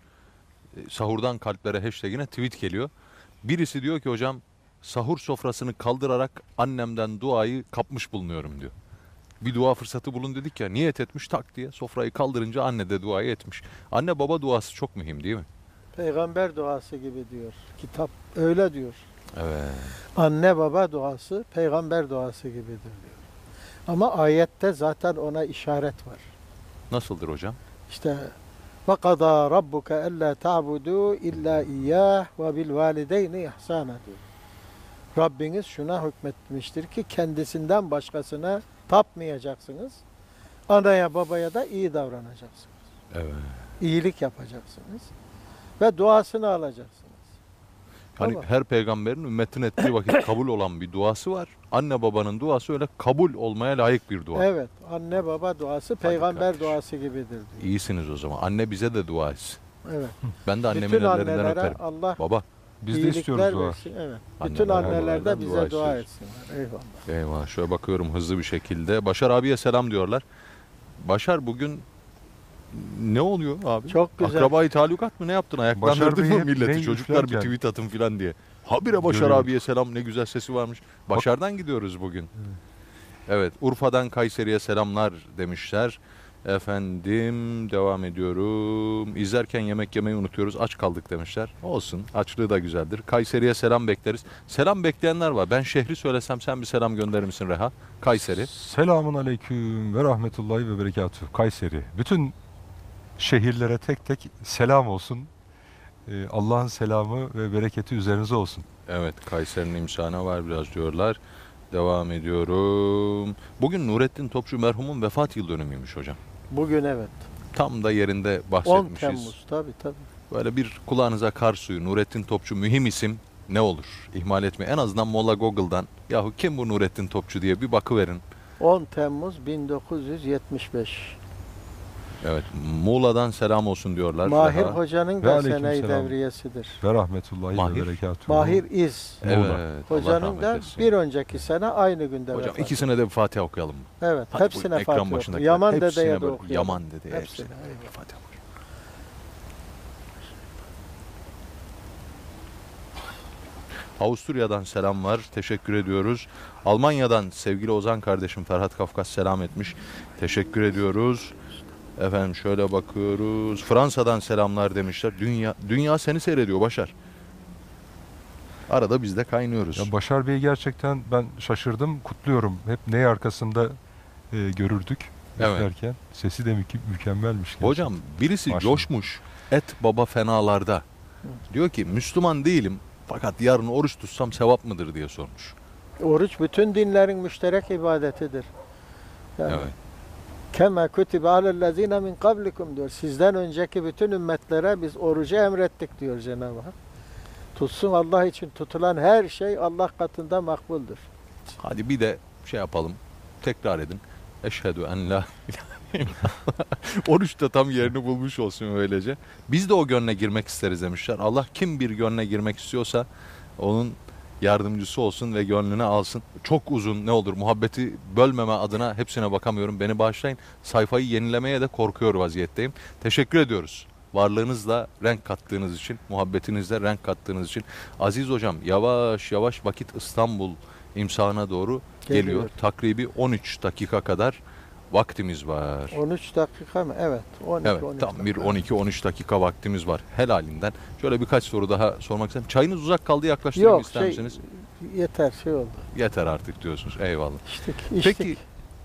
e, sahurdan kalplere hashtagine tweet geliyor. Birisi diyor ki hocam sahur sofrasını kaldırarak annemden duayı kapmış bulunuyorum diyor. Bir dua fırsatı bulun dedik ya niyet etmiş tak diye sofrayı kaldırınca anne de duayı etmiş. Anne baba duası çok mühim değil mi? Peygamber duası gibi diyor. Kitap öyle diyor. Evet. Anne baba duası peygamber duası gibidir diyor. Ama ayette zaten ona işaret var. Nasıldır hocam? İşte ellâ ta'budu illa iyyâh ve bil valideyni ihsâna diyor. Rabbiniz şuna hükmetmiştir ki kendisinden başkasına tapmayacaksınız. Anaya babaya da iyi davranacaksınız. Evet. İyilik yapacaksınız. Ve duasını alacaksınız. Hani Tamam. her peygamberin ümmetin ettiği vakit [coughs] kabul olan bir duası var. Anne babanın duası öyle kabul olmaya layık bir dua. Evet, anne baba duası peygamber duası gibidir diyor. İyisiniz o zaman. Anne bize de dua etsin. Evet. [laughs] Ben de annemin Bütün ellerinden öperim. Allah Baba. Biz de istiyoruz dua. versin. Evet. Bütün anneler de bize dua dua, etsinler. Eyvallah. Eyvah şöyle bakıyorum hızlı bir şekilde. Başar abiye selam diyorlar. Başar bugün ne oluyor abi? Çok güzel. Akrabayı talukat mı ne yaptın? Ayaklandırdın mı milleti? Çocuklar bir tweet atın filan diye. Habire Başar Görüyorum. abiye selam ne güzel sesi varmış. Başar'dan gidiyoruz bugün. Evet Urfa'dan Kayseri'ye selamlar demişler. Efendim devam ediyorum. İzlerken yemek yemeyi unutuyoruz. Aç kaldık demişler. Olsun. Açlığı da güzeldir. Kayseri'ye selam bekleriz. Selam bekleyenler var. Ben şehri söylesem sen bir selam gönderir misin Reha? Kayseri. Selamun aleyküm ve rahmetullahi ve berekatuhu. Kayseri. Bütün şehirlere tek tek selam olsun. Ee, Allah'ın selamı ve bereketi üzerinize olsun. Evet Kayseri'nin imkanı var biraz diyorlar. Devam ediyorum. Bugün Nurettin Topçu merhumun vefat yıl dönümüymüş hocam. Bugün evet. Tam da yerinde 10 bahsetmişiz. Temmuz tabii tabii. Böyle bir kulağınıza kar suyu Nurettin Topçu mühim isim ne olur? İhmal etme. En azından Molla Google'dan yahu kim bu Nurettin Topçu diye bir bakıverin. 10 Temmuz 1975. Evet Muğla'dan selam olsun diyorlar. Mahir Reha. Hoca'nın selam. devriyesidir. Ve rahmetullahi Mahir. ve berekatuhu. Mahir İz. Evet. Muğla. Hocanın da bir önceki sene aynı günde Hocam vefat ikisine de bir Fatiha okuyalım mı? Evet, Hadi hepsine Fatiha başındakiler. oku. Yaman Hepsine dedeye de okuyalım. Yaman dedeye Hepsine, hepsine. eyvallah. Fatiha. Avusturya'dan selam var. Teşekkür ediyoruz. Almanya'dan sevgili Ozan kardeşim Ferhat Kafkas selam etmiş. Teşekkür ediyoruz. Efendim şöyle bakıyoruz. Fransa'dan selamlar demişler. Dünya dünya seni seyrediyor Başar. Arada biz de kaynıyoruz. Ya Başar Bey gerçekten ben şaşırdım, kutluyorum. Hep ney arkasında e, görürdük Evet. derken sesi de mükü- mükemmelmiş. gerçekten. Hocam birisi Maşallah. coşmuş et baba fenalarda. Diyor ki Müslüman değilim fakat yarın oruç tutsam sevap mıdır diye sormuş. Oruç bütün dinlerin müşterek ibadetidir. Yani Evet. Kema kutibe alellezine min kablikum diyor. Sizden önceki bütün ümmetlere biz orucu emrettik diyor Cenab-ı Hak. Tutsun Allah için tutulan her şey Allah katında makbuldür. Hadi bir de şey yapalım. Tekrar edin. Eşhedü en la. [laughs] Oruç da tam yerini bulmuş olsun öylece. Biz de o gönle girmek isteriz demişler. Allah kim bir gönle girmek istiyorsa onun yardımcısı olsun ve gönlüne alsın. Çok uzun ne olur muhabbeti bölmeme adına hepsine bakamıyorum. Beni bağışlayın. Sayfayı yenilemeye de korkuyor vaziyetteyim. Teşekkür ediyoruz. Varlığınızla renk kattığınız için, muhabbetinizle renk kattığınız için. Aziz hocam yavaş yavaş vakit İstanbul imsana doğru geliyor. Geliyor. Takribi 13 dakika kadar vaktimiz var. 13 dakika mı? Evet. 12, Evet 13 tam bir dakika. 12-13 dakika vaktimiz var helalinden. Şöyle birkaç soru daha sormak istedim. Çayınız uzak kaldı yaklaştırayım Yok ister şey, misiniz? yeter şey oldu. Yeter artık diyorsunuz. Eyvallah. İçtik, içtik. Peki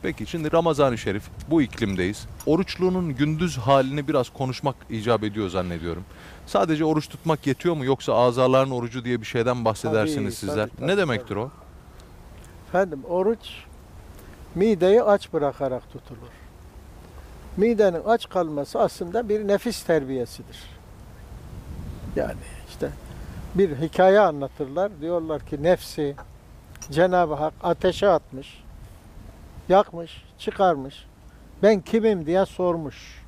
peki şimdi Ramazan-ı Şerif bu iklimdeyiz. Oruçluğunun gündüz halini biraz konuşmak icap ediyor zannediyorum. Sadece oruç tutmak yetiyor mu yoksa azaların orucu diye bir şeyden bahsedersiniz Tabii, sizler. tabii, tabii, ne demektir o? Efendim oruç mideyi aç bırakarak tutulur. Midenin aç kalması aslında bir nefis terbiyesidir. Yani işte bir hikaye anlatırlar. Diyorlar ki nefsi Cenab-ı Hak ateşe atmış, yakmış, çıkarmış. Ben kimim diye sormuş.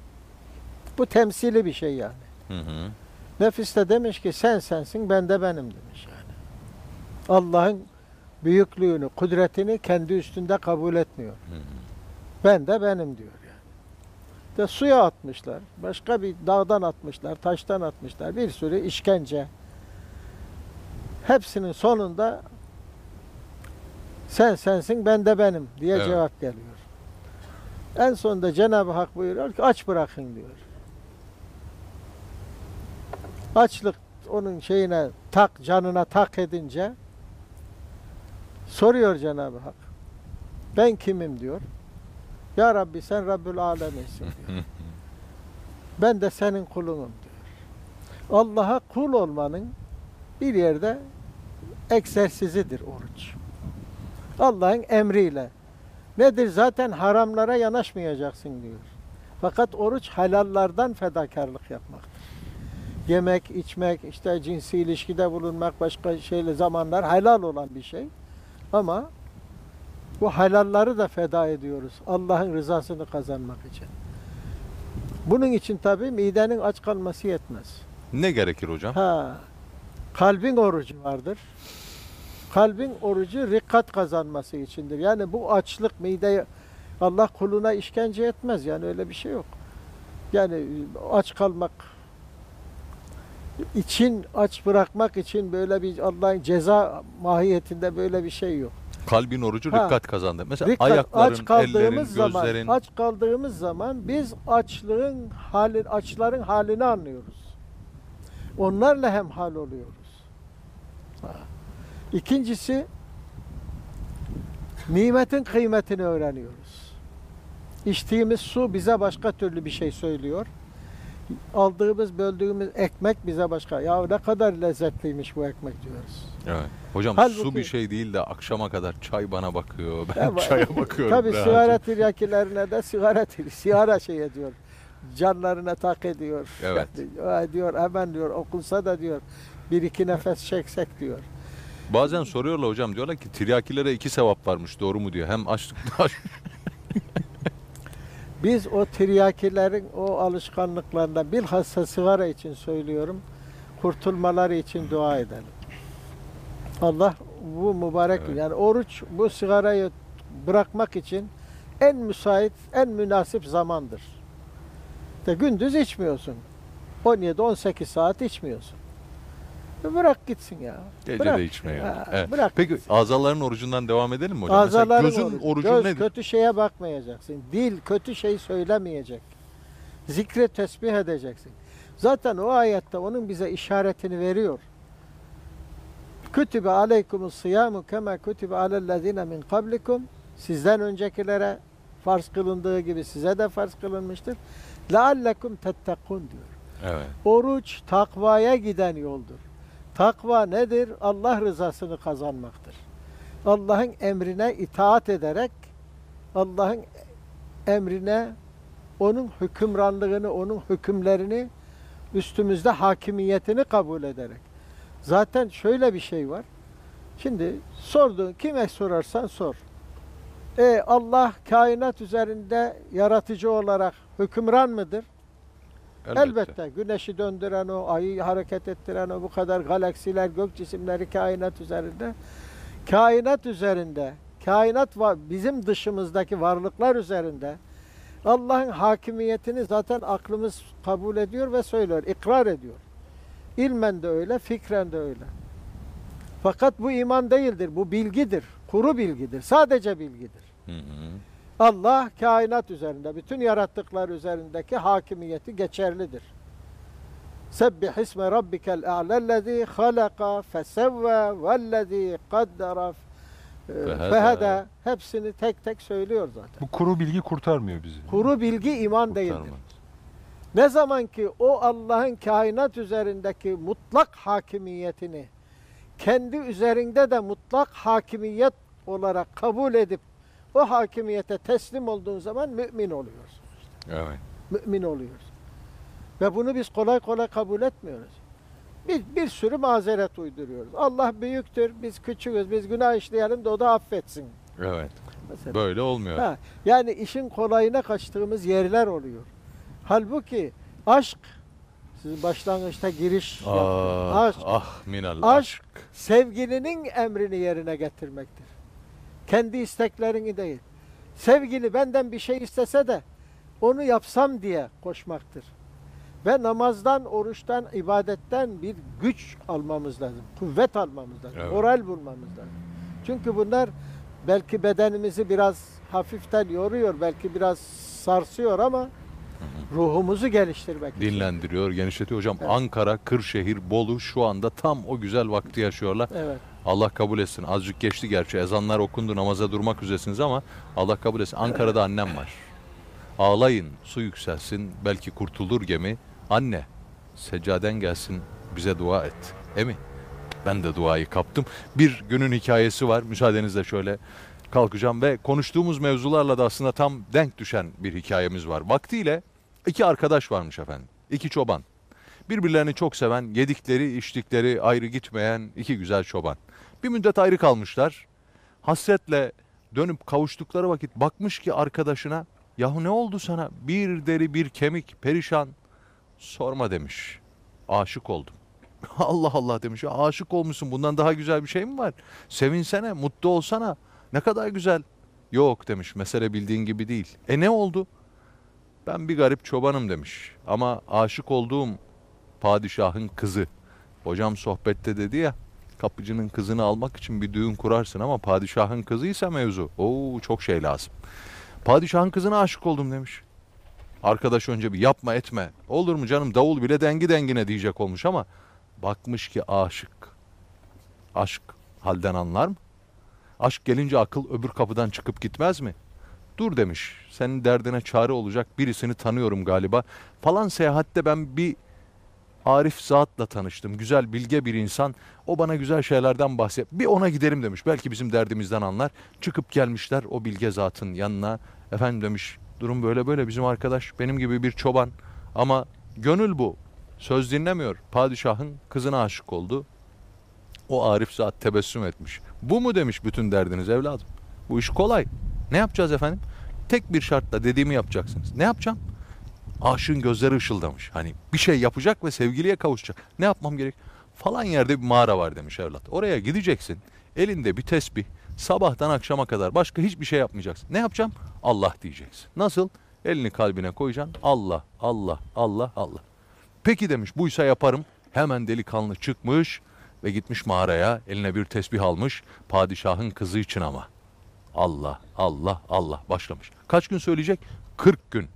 Bu temsili bir şey yani. Hı hı. Nefis de demiş ki sen sensin ben de benim demiş yani. Allah'ın büyüklüğünü, kudretini kendi üstünde kabul etmiyor. Ben de benim diyor yani. De suya atmışlar. Başka bir dağdan atmışlar, taştan atmışlar. Bir sürü işkence. Hepsinin sonunda sen sensin ben de benim diye Evet. cevap geliyor. En sonunda Cenab-ı Hak buyuruyor ki aç bırakın diyor. Açlık onun şeyine tak canına tak edince soruyor Cenab-ı Hak. Ben kimim diyor. Ya Rabbi sen Rabbül Aleminsin diyor. [laughs] ben de senin kulunum diyor. Allah'a kul olmanın bir yerde egzersizidir oruç. Allah'ın emriyle. Nedir? Zaten haramlara yanaşmayacaksın diyor. Fakat oruç halallardan fedakarlık yapmaktır. Yemek, içmek, işte cinsi ilişkide bulunmak, başka şeyle zamanlar helal olan bir şey. Ama bu halalları da feda ediyoruz. Allah'ın rızasını kazanmak için. Bunun için tabii midenin aç kalması yetmez. Ne gerekir hocam? Ha, kalbin orucu vardır. Kalbin orucu rikkat kazanması içindir. Yani bu açlık mideye Allah kuluna işkence etmez. Yani öyle bir şey yok. Yani aç kalmak için aç bırakmak için böyle bir Allah'ın ceza mahiyetinde böyle bir şey yok. Kalbin orucu Ha. kazandı. Mesela Dikkat, ayakların, aç kaldığımız ellerin, zaman, gözlerin. aç kaldığımız zaman biz açlığın hali, açların halini anlıyoruz. Onlarla hem hal oluyoruz. Ha. İkincisi nimetin kıymetini öğreniyoruz. İçtiğimiz su bize başka türlü bir şey söylüyor. Aldığımız, böldüğümüz ekmek bize başka. Ya ne kadar lezzetliymiş bu ekmek diyoruz. Evet. Hocam Halbuki- su bir şey değil de akşama kadar çay bana bakıyor. Ben Ya, çaya bakıyorum. Tabii sigara tiryakilerine de sigara sigara şey ediyor. Canlarına tak ediyor. Evet. [laughs] Yani, diyor hemen diyor okunsa da diyor bir iki nefes çeksek diyor. Bazen soruyorlar hocam diyorlar ki tiryakilere iki sevap varmış doğru mu diyor. Hem açlıkta [laughs] Biz o tiryakilerin o alışkanlıklarından bilhassa sigara için söylüyorum. Kurtulmaları için dua edelim. Allah bu mübarek Evet. yani oruç bu sigarayı bırakmak için en müsait, en münasip zamandır. De gündüz içmiyorsun. 17-18 saat içmiyorsun. E Bırak gitsin ya. Gece Bırak. de içmeyin. Ha, Evet. Bırak. Peki gitsin. azaların orucundan devam edelim mi hocam? Mesela Azaların gözün orucu. orucu Göz nedir? kötü şeye bakmayacaksın. Dil kötü şey söylemeyecek. Zikre tesbih edeceksin. Zaten o ayette onun bize işaretini veriyor. Kütübe aleykumus siyamu kema kütübe alellezine min kablikum. Sizden öncekilere farz kılındığı gibi size de farz kılınmıştır. Leallekum tettekun diyor. Evet. Oruç takvaya giden yoldur. Takva nedir? Allah rızasını kazanmaktır. Allah'ın emrine itaat ederek Allah'ın emrine onun hükümranlığını, onun hükümlerini üstümüzde hakimiyetini kabul ederek. Zaten şöyle bir şey var. Şimdi sorduğun kime sorarsan sor. E Allah kainat üzerinde yaratıcı olarak hükümran mıdır? Elbette. Güneşi döndüren o, ayı hareket ettiren o, bu kadar galaksiler, gök cisimleri kainat üzerinde. Kainat üzerinde, kainat var, bizim dışımızdaki varlıklar üzerinde Allah'ın hakimiyetini zaten aklımız kabul ediyor ve söylüyor, ikrar ediyor. İlmen de öyle, fikren de öyle. Fakat bu iman değildir, bu bilgidir, kuru bilgidir, sadece bilgidir. Hı hı. Allah kainat üzerinde, bütün yarattıklar üzerindeki hakimiyeti geçerlidir. Sebbih isme rabbikel a'lellezî halaka fesevve vellezî kaddara e, feheda. Hepsini tek tek söylüyor zaten. Bu kuru bilgi kurtarmıyor bizi. Kuru bilgi iman değildir. Kurtarmaz. Ne zaman ki o Allah'ın kainat üzerindeki mutlak hakimiyetini kendi üzerinde de mutlak hakimiyet olarak kabul edip o hakimiyete teslim olduğun zaman mümin oluyorsun. Evet. Mümin oluyoruz. Ve bunu biz kolay kolay kabul etmiyoruz. Biz bir sürü mazeret uyduruyoruz. Allah büyüktür, biz küçüğüz, biz günah işleyelim de o da affetsin. Evet. Mesela. Böyle olmuyor. Ha, yani işin kolayına kaçtığımız yerler oluyor. Halbuki aşk Siz başlangıçta giriş yaptınız. Ah, Aşk, ah minal Aşk. aşk. sevgilinin emrini yerine getirmektir. Kendi isteklerini değil. Sevgili benden bir şey istese de onu yapsam diye koşmaktır. Ve namazdan, oruçtan, ibadetten bir güç almamız lazım. Kuvvet almamız lazım. Evet. Moral bulmamız lazım. Çünkü bunlar belki bedenimizi biraz hafiften yoruyor, belki biraz sarsıyor ama ruhumuzu geliştirmek için. Dinlendiriyor, genişletiyor. Hocam Evet. Ankara, Kırşehir, Bolu şu anda tam o güzel vakti yaşıyorlar. Evet. Allah kabul etsin. Azıcık geçti gerçi. Ezanlar okundu, namaza durmak üzeresiniz ama Allah kabul etsin. Ankara'da annem var. Ağlayın, su yükselsin, belki kurtulur gemi. Anne, seccaden gelsin, bize dua et. Emi, ben de duayı kaptım. Bir günün hikayesi var. Müsaadenizle şöyle kalkacağım ve konuştuğumuz mevzularla da aslında tam denk düşen bir hikayemiz var. Vaktiyle iki arkadaş varmış efendim. İki çoban. Birbirlerini çok seven, yedikleri, içtikleri ayrı gitmeyen iki güzel çoban. Bir müddet ayrı kalmışlar. Hasretle dönüp kavuştukları vakit bakmış ki arkadaşına yahu ne oldu sana? Bir deri bir kemik perişan. Sorma demiş. Aşık oldum. [laughs] Allah Allah demiş. Aşık olmuşsun. Bundan daha güzel bir şey mi var? Sevinsene, mutlu olsana. Ne kadar güzel. Yok demiş. Mesele bildiğin gibi değil. E ne oldu? Ben bir garip çobanım demiş. Ama aşık olduğum padişahın kızı. Hocam sohbette dedi ya kapıcının kızını almak için bir düğün kurarsın ama padişahın kızıysa mevzu. Oo çok şey lazım. Padişahın kızına aşık oldum demiş. Arkadaş önce bir yapma etme. Olur mu canım davul bile dengi dengine diyecek olmuş ama bakmış ki aşık. Aşk halden anlar mı? Aşk gelince akıl öbür kapıdan çıkıp gitmez mi? Dur demiş. Senin derdine çare olacak birisini tanıyorum galiba. Falan seyahatte ben bir Arif zatla tanıştım. Güzel, bilge bir insan. O bana güzel şeylerden bahset. Bir ona gidelim demiş. Belki bizim derdimizden anlar. Çıkıp gelmişler o bilge zatın yanına. Efendim demiş, durum böyle böyle bizim arkadaş benim gibi bir çoban. Ama gönül bu. Söz dinlemiyor. Padişahın kızına aşık oldu. O Arif zat tebessüm etmiş. Bu mu demiş bütün derdiniz evladım? Bu iş kolay. Ne yapacağız efendim? Tek bir şartla dediğimi yapacaksınız. Ne yapacağım? Aşığın gözleri ışıldamış. Hani bir şey yapacak ve sevgiliye kavuşacak. Ne yapmam gerek? Falan yerde bir mağara var demiş evlat. Oraya gideceksin. Elinde bir tesbih. Sabahtan akşama kadar başka hiçbir şey yapmayacaksın. Ne yapacağım? Allah diyeceksin. Nasıl? Elini kalbine koyacaksın. Allah, Allah, Allah, Allah. Peki demiş buysa yaparım. Hemen delikanlı çıkmış ve gitmiş mağaraya. Eline bir tesbih almış. Padişahın kızı için ama. Allah, Allah, Allah başlamış. Kaç gün söyleyecek? 40 gün.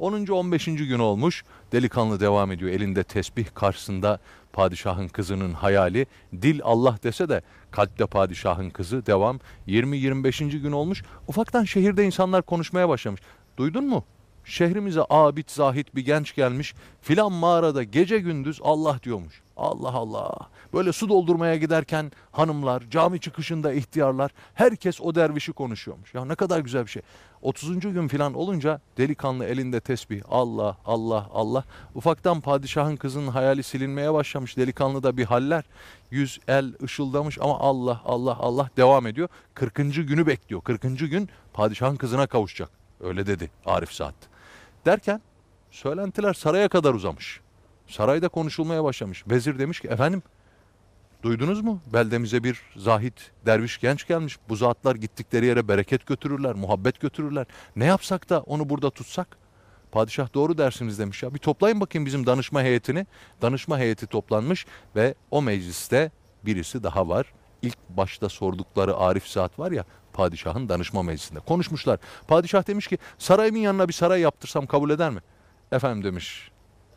10. 15. gün olmuş. Delikanlı devam ediyor. Elinde tesbih karşısında padişahın kızının hayali. Dil Allah dese de kalpte padişahın kızı devam. 20-25. gün olmuş. Ufaktan şehirde insanlar konuşmaya başlamış. Duydun mu? Şehrimize abid zahit bir genç gelmiş. Filan mağarada gece gündüz Allah diyormuş. Allah Allah. Böyle su doldurmaya giderken hanımlar, cami çıkışında ihtiyarlar, herkes o dervişi konuşuyormuş. Ya ne kadar güzel bir şey. 30. gün filan olunca delikanlı elinde tesbih. Allah, Allah, Allah. Ufaktan padişahın kızının hayali silinmeye başlamış. Delikanlı da bir haller. Yüz, el ışıldamış ama Allah, Allah, Allah devam ediyor. 40. günü bekliyor. 40. gün padişahın kızına kavuşacak. Öyle dedi Arif Saat. Derken söylentiler saraya kadar uzamış. Sarayda konuşulmaya başlamış. Vezir demiş ki efendim duydunuz mu? Beldemize bir zahit derviş genç gelmiş. Bu zatlar gittikleri yere bereket götürürler, muhabbet götürürler. Ne yapsak da onu burada tutsak? Padişah doğru dersiniz demiş ya. Bir toplayın bakayım bizim danışma heyetini. Danışma heyeti toplanmış ve o mecliste birisi daha var. İlk başta sordukları Arif Saat var ya padişahın danışma meclisinde konuşmuşlar. Padişah demiş ki sarayımın yanına bir saray yaptırsam kabul eder mi? Efendim demiş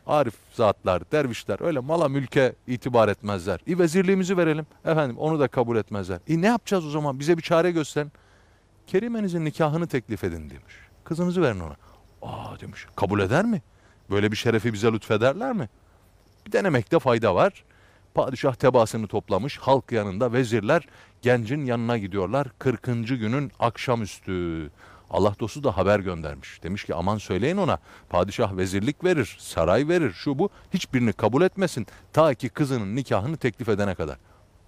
Arif zatlar, dervişler öyle mala mülke itibar etmezler. İ vezirliğimizi verelim. Efendim onu da kabul etmezler. İ ne yapacağız o zaman? Bize bir çare gösterin. Kerimenizin nikahını teklif edin demiş. Kızınızı verin ona. Aa demiş. Kabul eder mi? Böyle bir şerefi bize lütfederler mi? Bir denemekte fayda var. Padişah tebaasını toplamış. Halk yanında vezirler gencin yanına gidiyorlar. 40. günün akşamüstü. Allah dostu da haber göndermiş. Demiş ki aman söyleyin ona. Padişah vezirlik verir, saray verir, şu bu. Hiçbirini kabul etmesin. Ta ki kızının nikahını teklif edene kadar.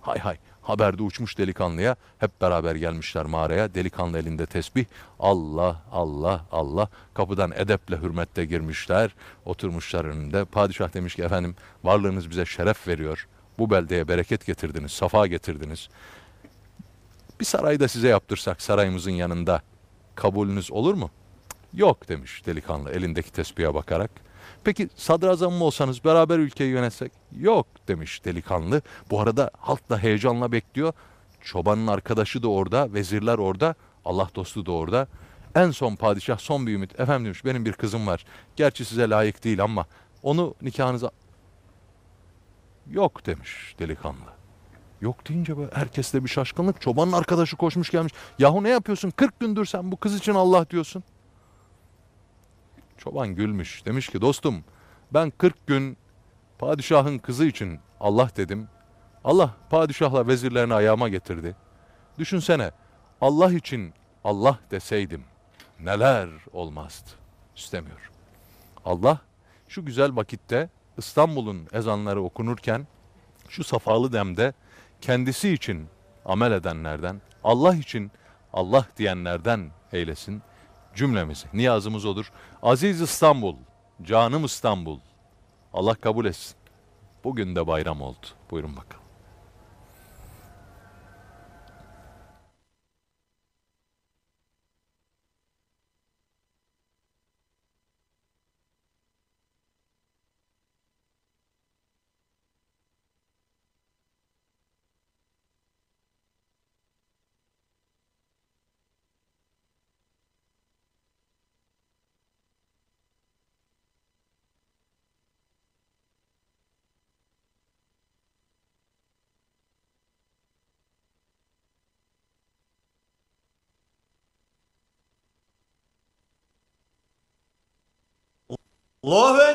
Hay hay haberde uçmuş delikanlıya hep beraber gelmişler mağaraya. Delikanlı elinde tesbih. Allah Allah Allah kapıdan edeple hürmetle girmişler. Oturmuşlar önünde. Padişah demiş ki efendim varlığınız bize şeref veriyor. Bu beldeye bereket getirdiniz, safa getirdiniz. Bir saray da size yaptırsak sarayımızın yanında kabulünüz olur mu? "Cık, Yok demiş delikanlı elindeki tesbihe bakarak. Peki sadrazam mı olsanız beraber ülkeyi yönetsek? Yok demiş delikanlı. Bu arada halk da heyecanla bekliyor. Çobanın arkadaşı da orada, vezirler orada, Allah dostu da orada. En son padişah son bir ümit. Efendim demiş benim bir kızım var. Gerçi size layık değil ama onu nikahınıza... Yok demiş delikanlı. Yok deyince böyle herkeste bir şaşkınlık. Çobanın arkadaşı koşmuş gelmiş. Yahu ne yapıyorsun? 40 gündür sen bu kız için Allah diyorsun. Çoban gülmüş. Demiş ki dostum ben 40 gün padişahın kızı için Allah dedim. Allah padişahla vezirlerini ayağıma getirdi. Düşünsene Allah için Allah deseydim neler olmazdı. İstemiyorum. Allah şu güzel vakitte İstanbul'un ezanları okunurken şu safalı demde kendisi için amel edenlerden, Allah için Allah diyenlerden eylesin cümlemizi. Niyazımız odur. Aziz İstanbul, canım İstanbul. Allah kabul etsin. Bugün de bayram oldu. Buyurun bakalım. Allahu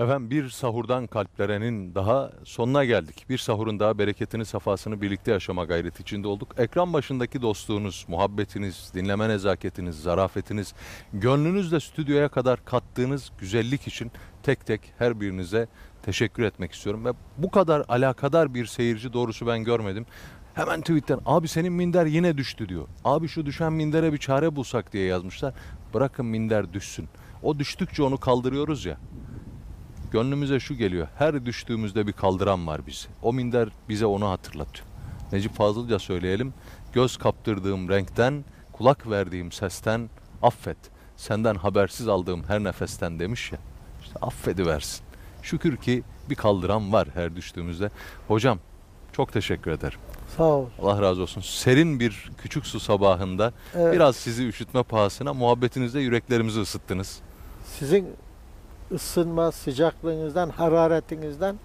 Efendim bir sahurdan kalplerenin daha sonuna geldik. Bir sahurun daha bereketini, safasını birlikte yaşama gayreti içinde olduk. Ekran başındaki dostluğunuz, muhabbetiniz, dinleme nezaketiniz, zarafetiniz, gönlünüzle stüdyoya kadar kattığınız güzellik için tek tek her birinize teşekkür etmek istiyorum. Ve bu kadar alakadar bir seyirci doğrusu ben görmedim. Hemen tweetten abi senin minder yine düştü diyor. Abi şu düşen mindere bir çare bulsak diye yazmışlar. Bırakın minder düşsün. O düştükçe onu kaldırıyoruz ya. Gönlümüze şu geliyor. Her düştüğümüzde bir kaldıran var bizi. O minder bize onu hatırlatıyor. Necip Fazılca söyleyelim. Göz kaptırdığım renkten, kulak verdiğim sesten affet. Senden habersiz aldığım her nefesten demiş ya. İşte affediversin. Şükür ki bir kaldıran var her düştüğümüzde. Hocam çok teşekkür ederim. Sağ ol. Allah razı olsun. Serin bir küçük su sabahında Evet, biraz sizi üşütme pahasına muhabbetinizle yüreklerimizi ısıttınız. Sizin ısınma, sıcaklığınızdan, hararetinizden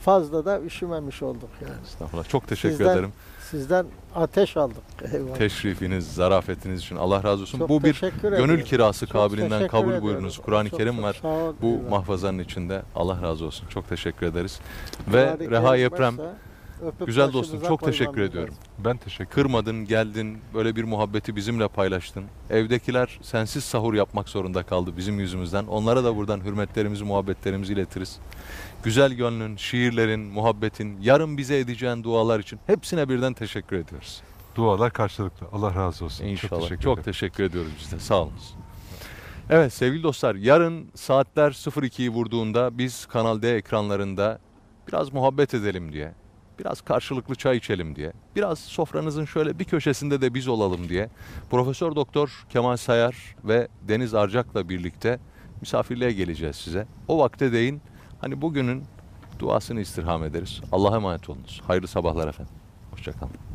fazla da üşümemiş olduk yani. Estağfurullah. Çok teşekkür Sizden- ederim. Sizden ateş aldık. Eyvallah. Teşrifiniz, zarafetiniz için Allah razı olsun. Çok Bu bir gönül ederim. kirası Çok kabilinden kabul ediyorum. buyurunuz. Kur'an-ı Kerim var. ol, Bu eyvallah. mahfazanın içinde. Allah razı olsun. Çok teşekkür ederiz. Ve Reha Yeprem, varsa öpüp güzel dostum çok teşekkür ediyorum. lazım. Ben teşekkür Kırmadın, geldin, böyle bir muhabbeti bizimle paylaştın. Evdekiler sensiz sahur yapmak zorunda kaldı bizim yüzümüzden. Onlara da buradan hürmetlerimizi, muhabbetlerimizi iletiriz. Güzel gönlün, şiirlerin, muhabbetin, yarın bize edeceğin dualar için hepsine birden teşekkür ediyoruz. Dualar karşılıklı. Allah razı olsun. İnşallah. Çok Çok teşekkür teşekkür, ederim. ediyoruz biz de. Sağ olunuz. Evet sevgili dostlar yarın saatler 02'yi vurduğunda biz Kanal D ekranlarında biraz muhabbet edelim diye, biraz karşılıklı çay içelim diye, biraz sofranızın şöyle bir köşesinde de biz olalım diye Profesör Doktor Kemal Sayar ve Deniz Arcak'la birlikte misafirliğe geleceğiz size. O vakte değin hani bugünün duasını istirham ederiz. Allah'a emanet olunuz. Hayırlı sabahlar efendim. Hoşçakalın.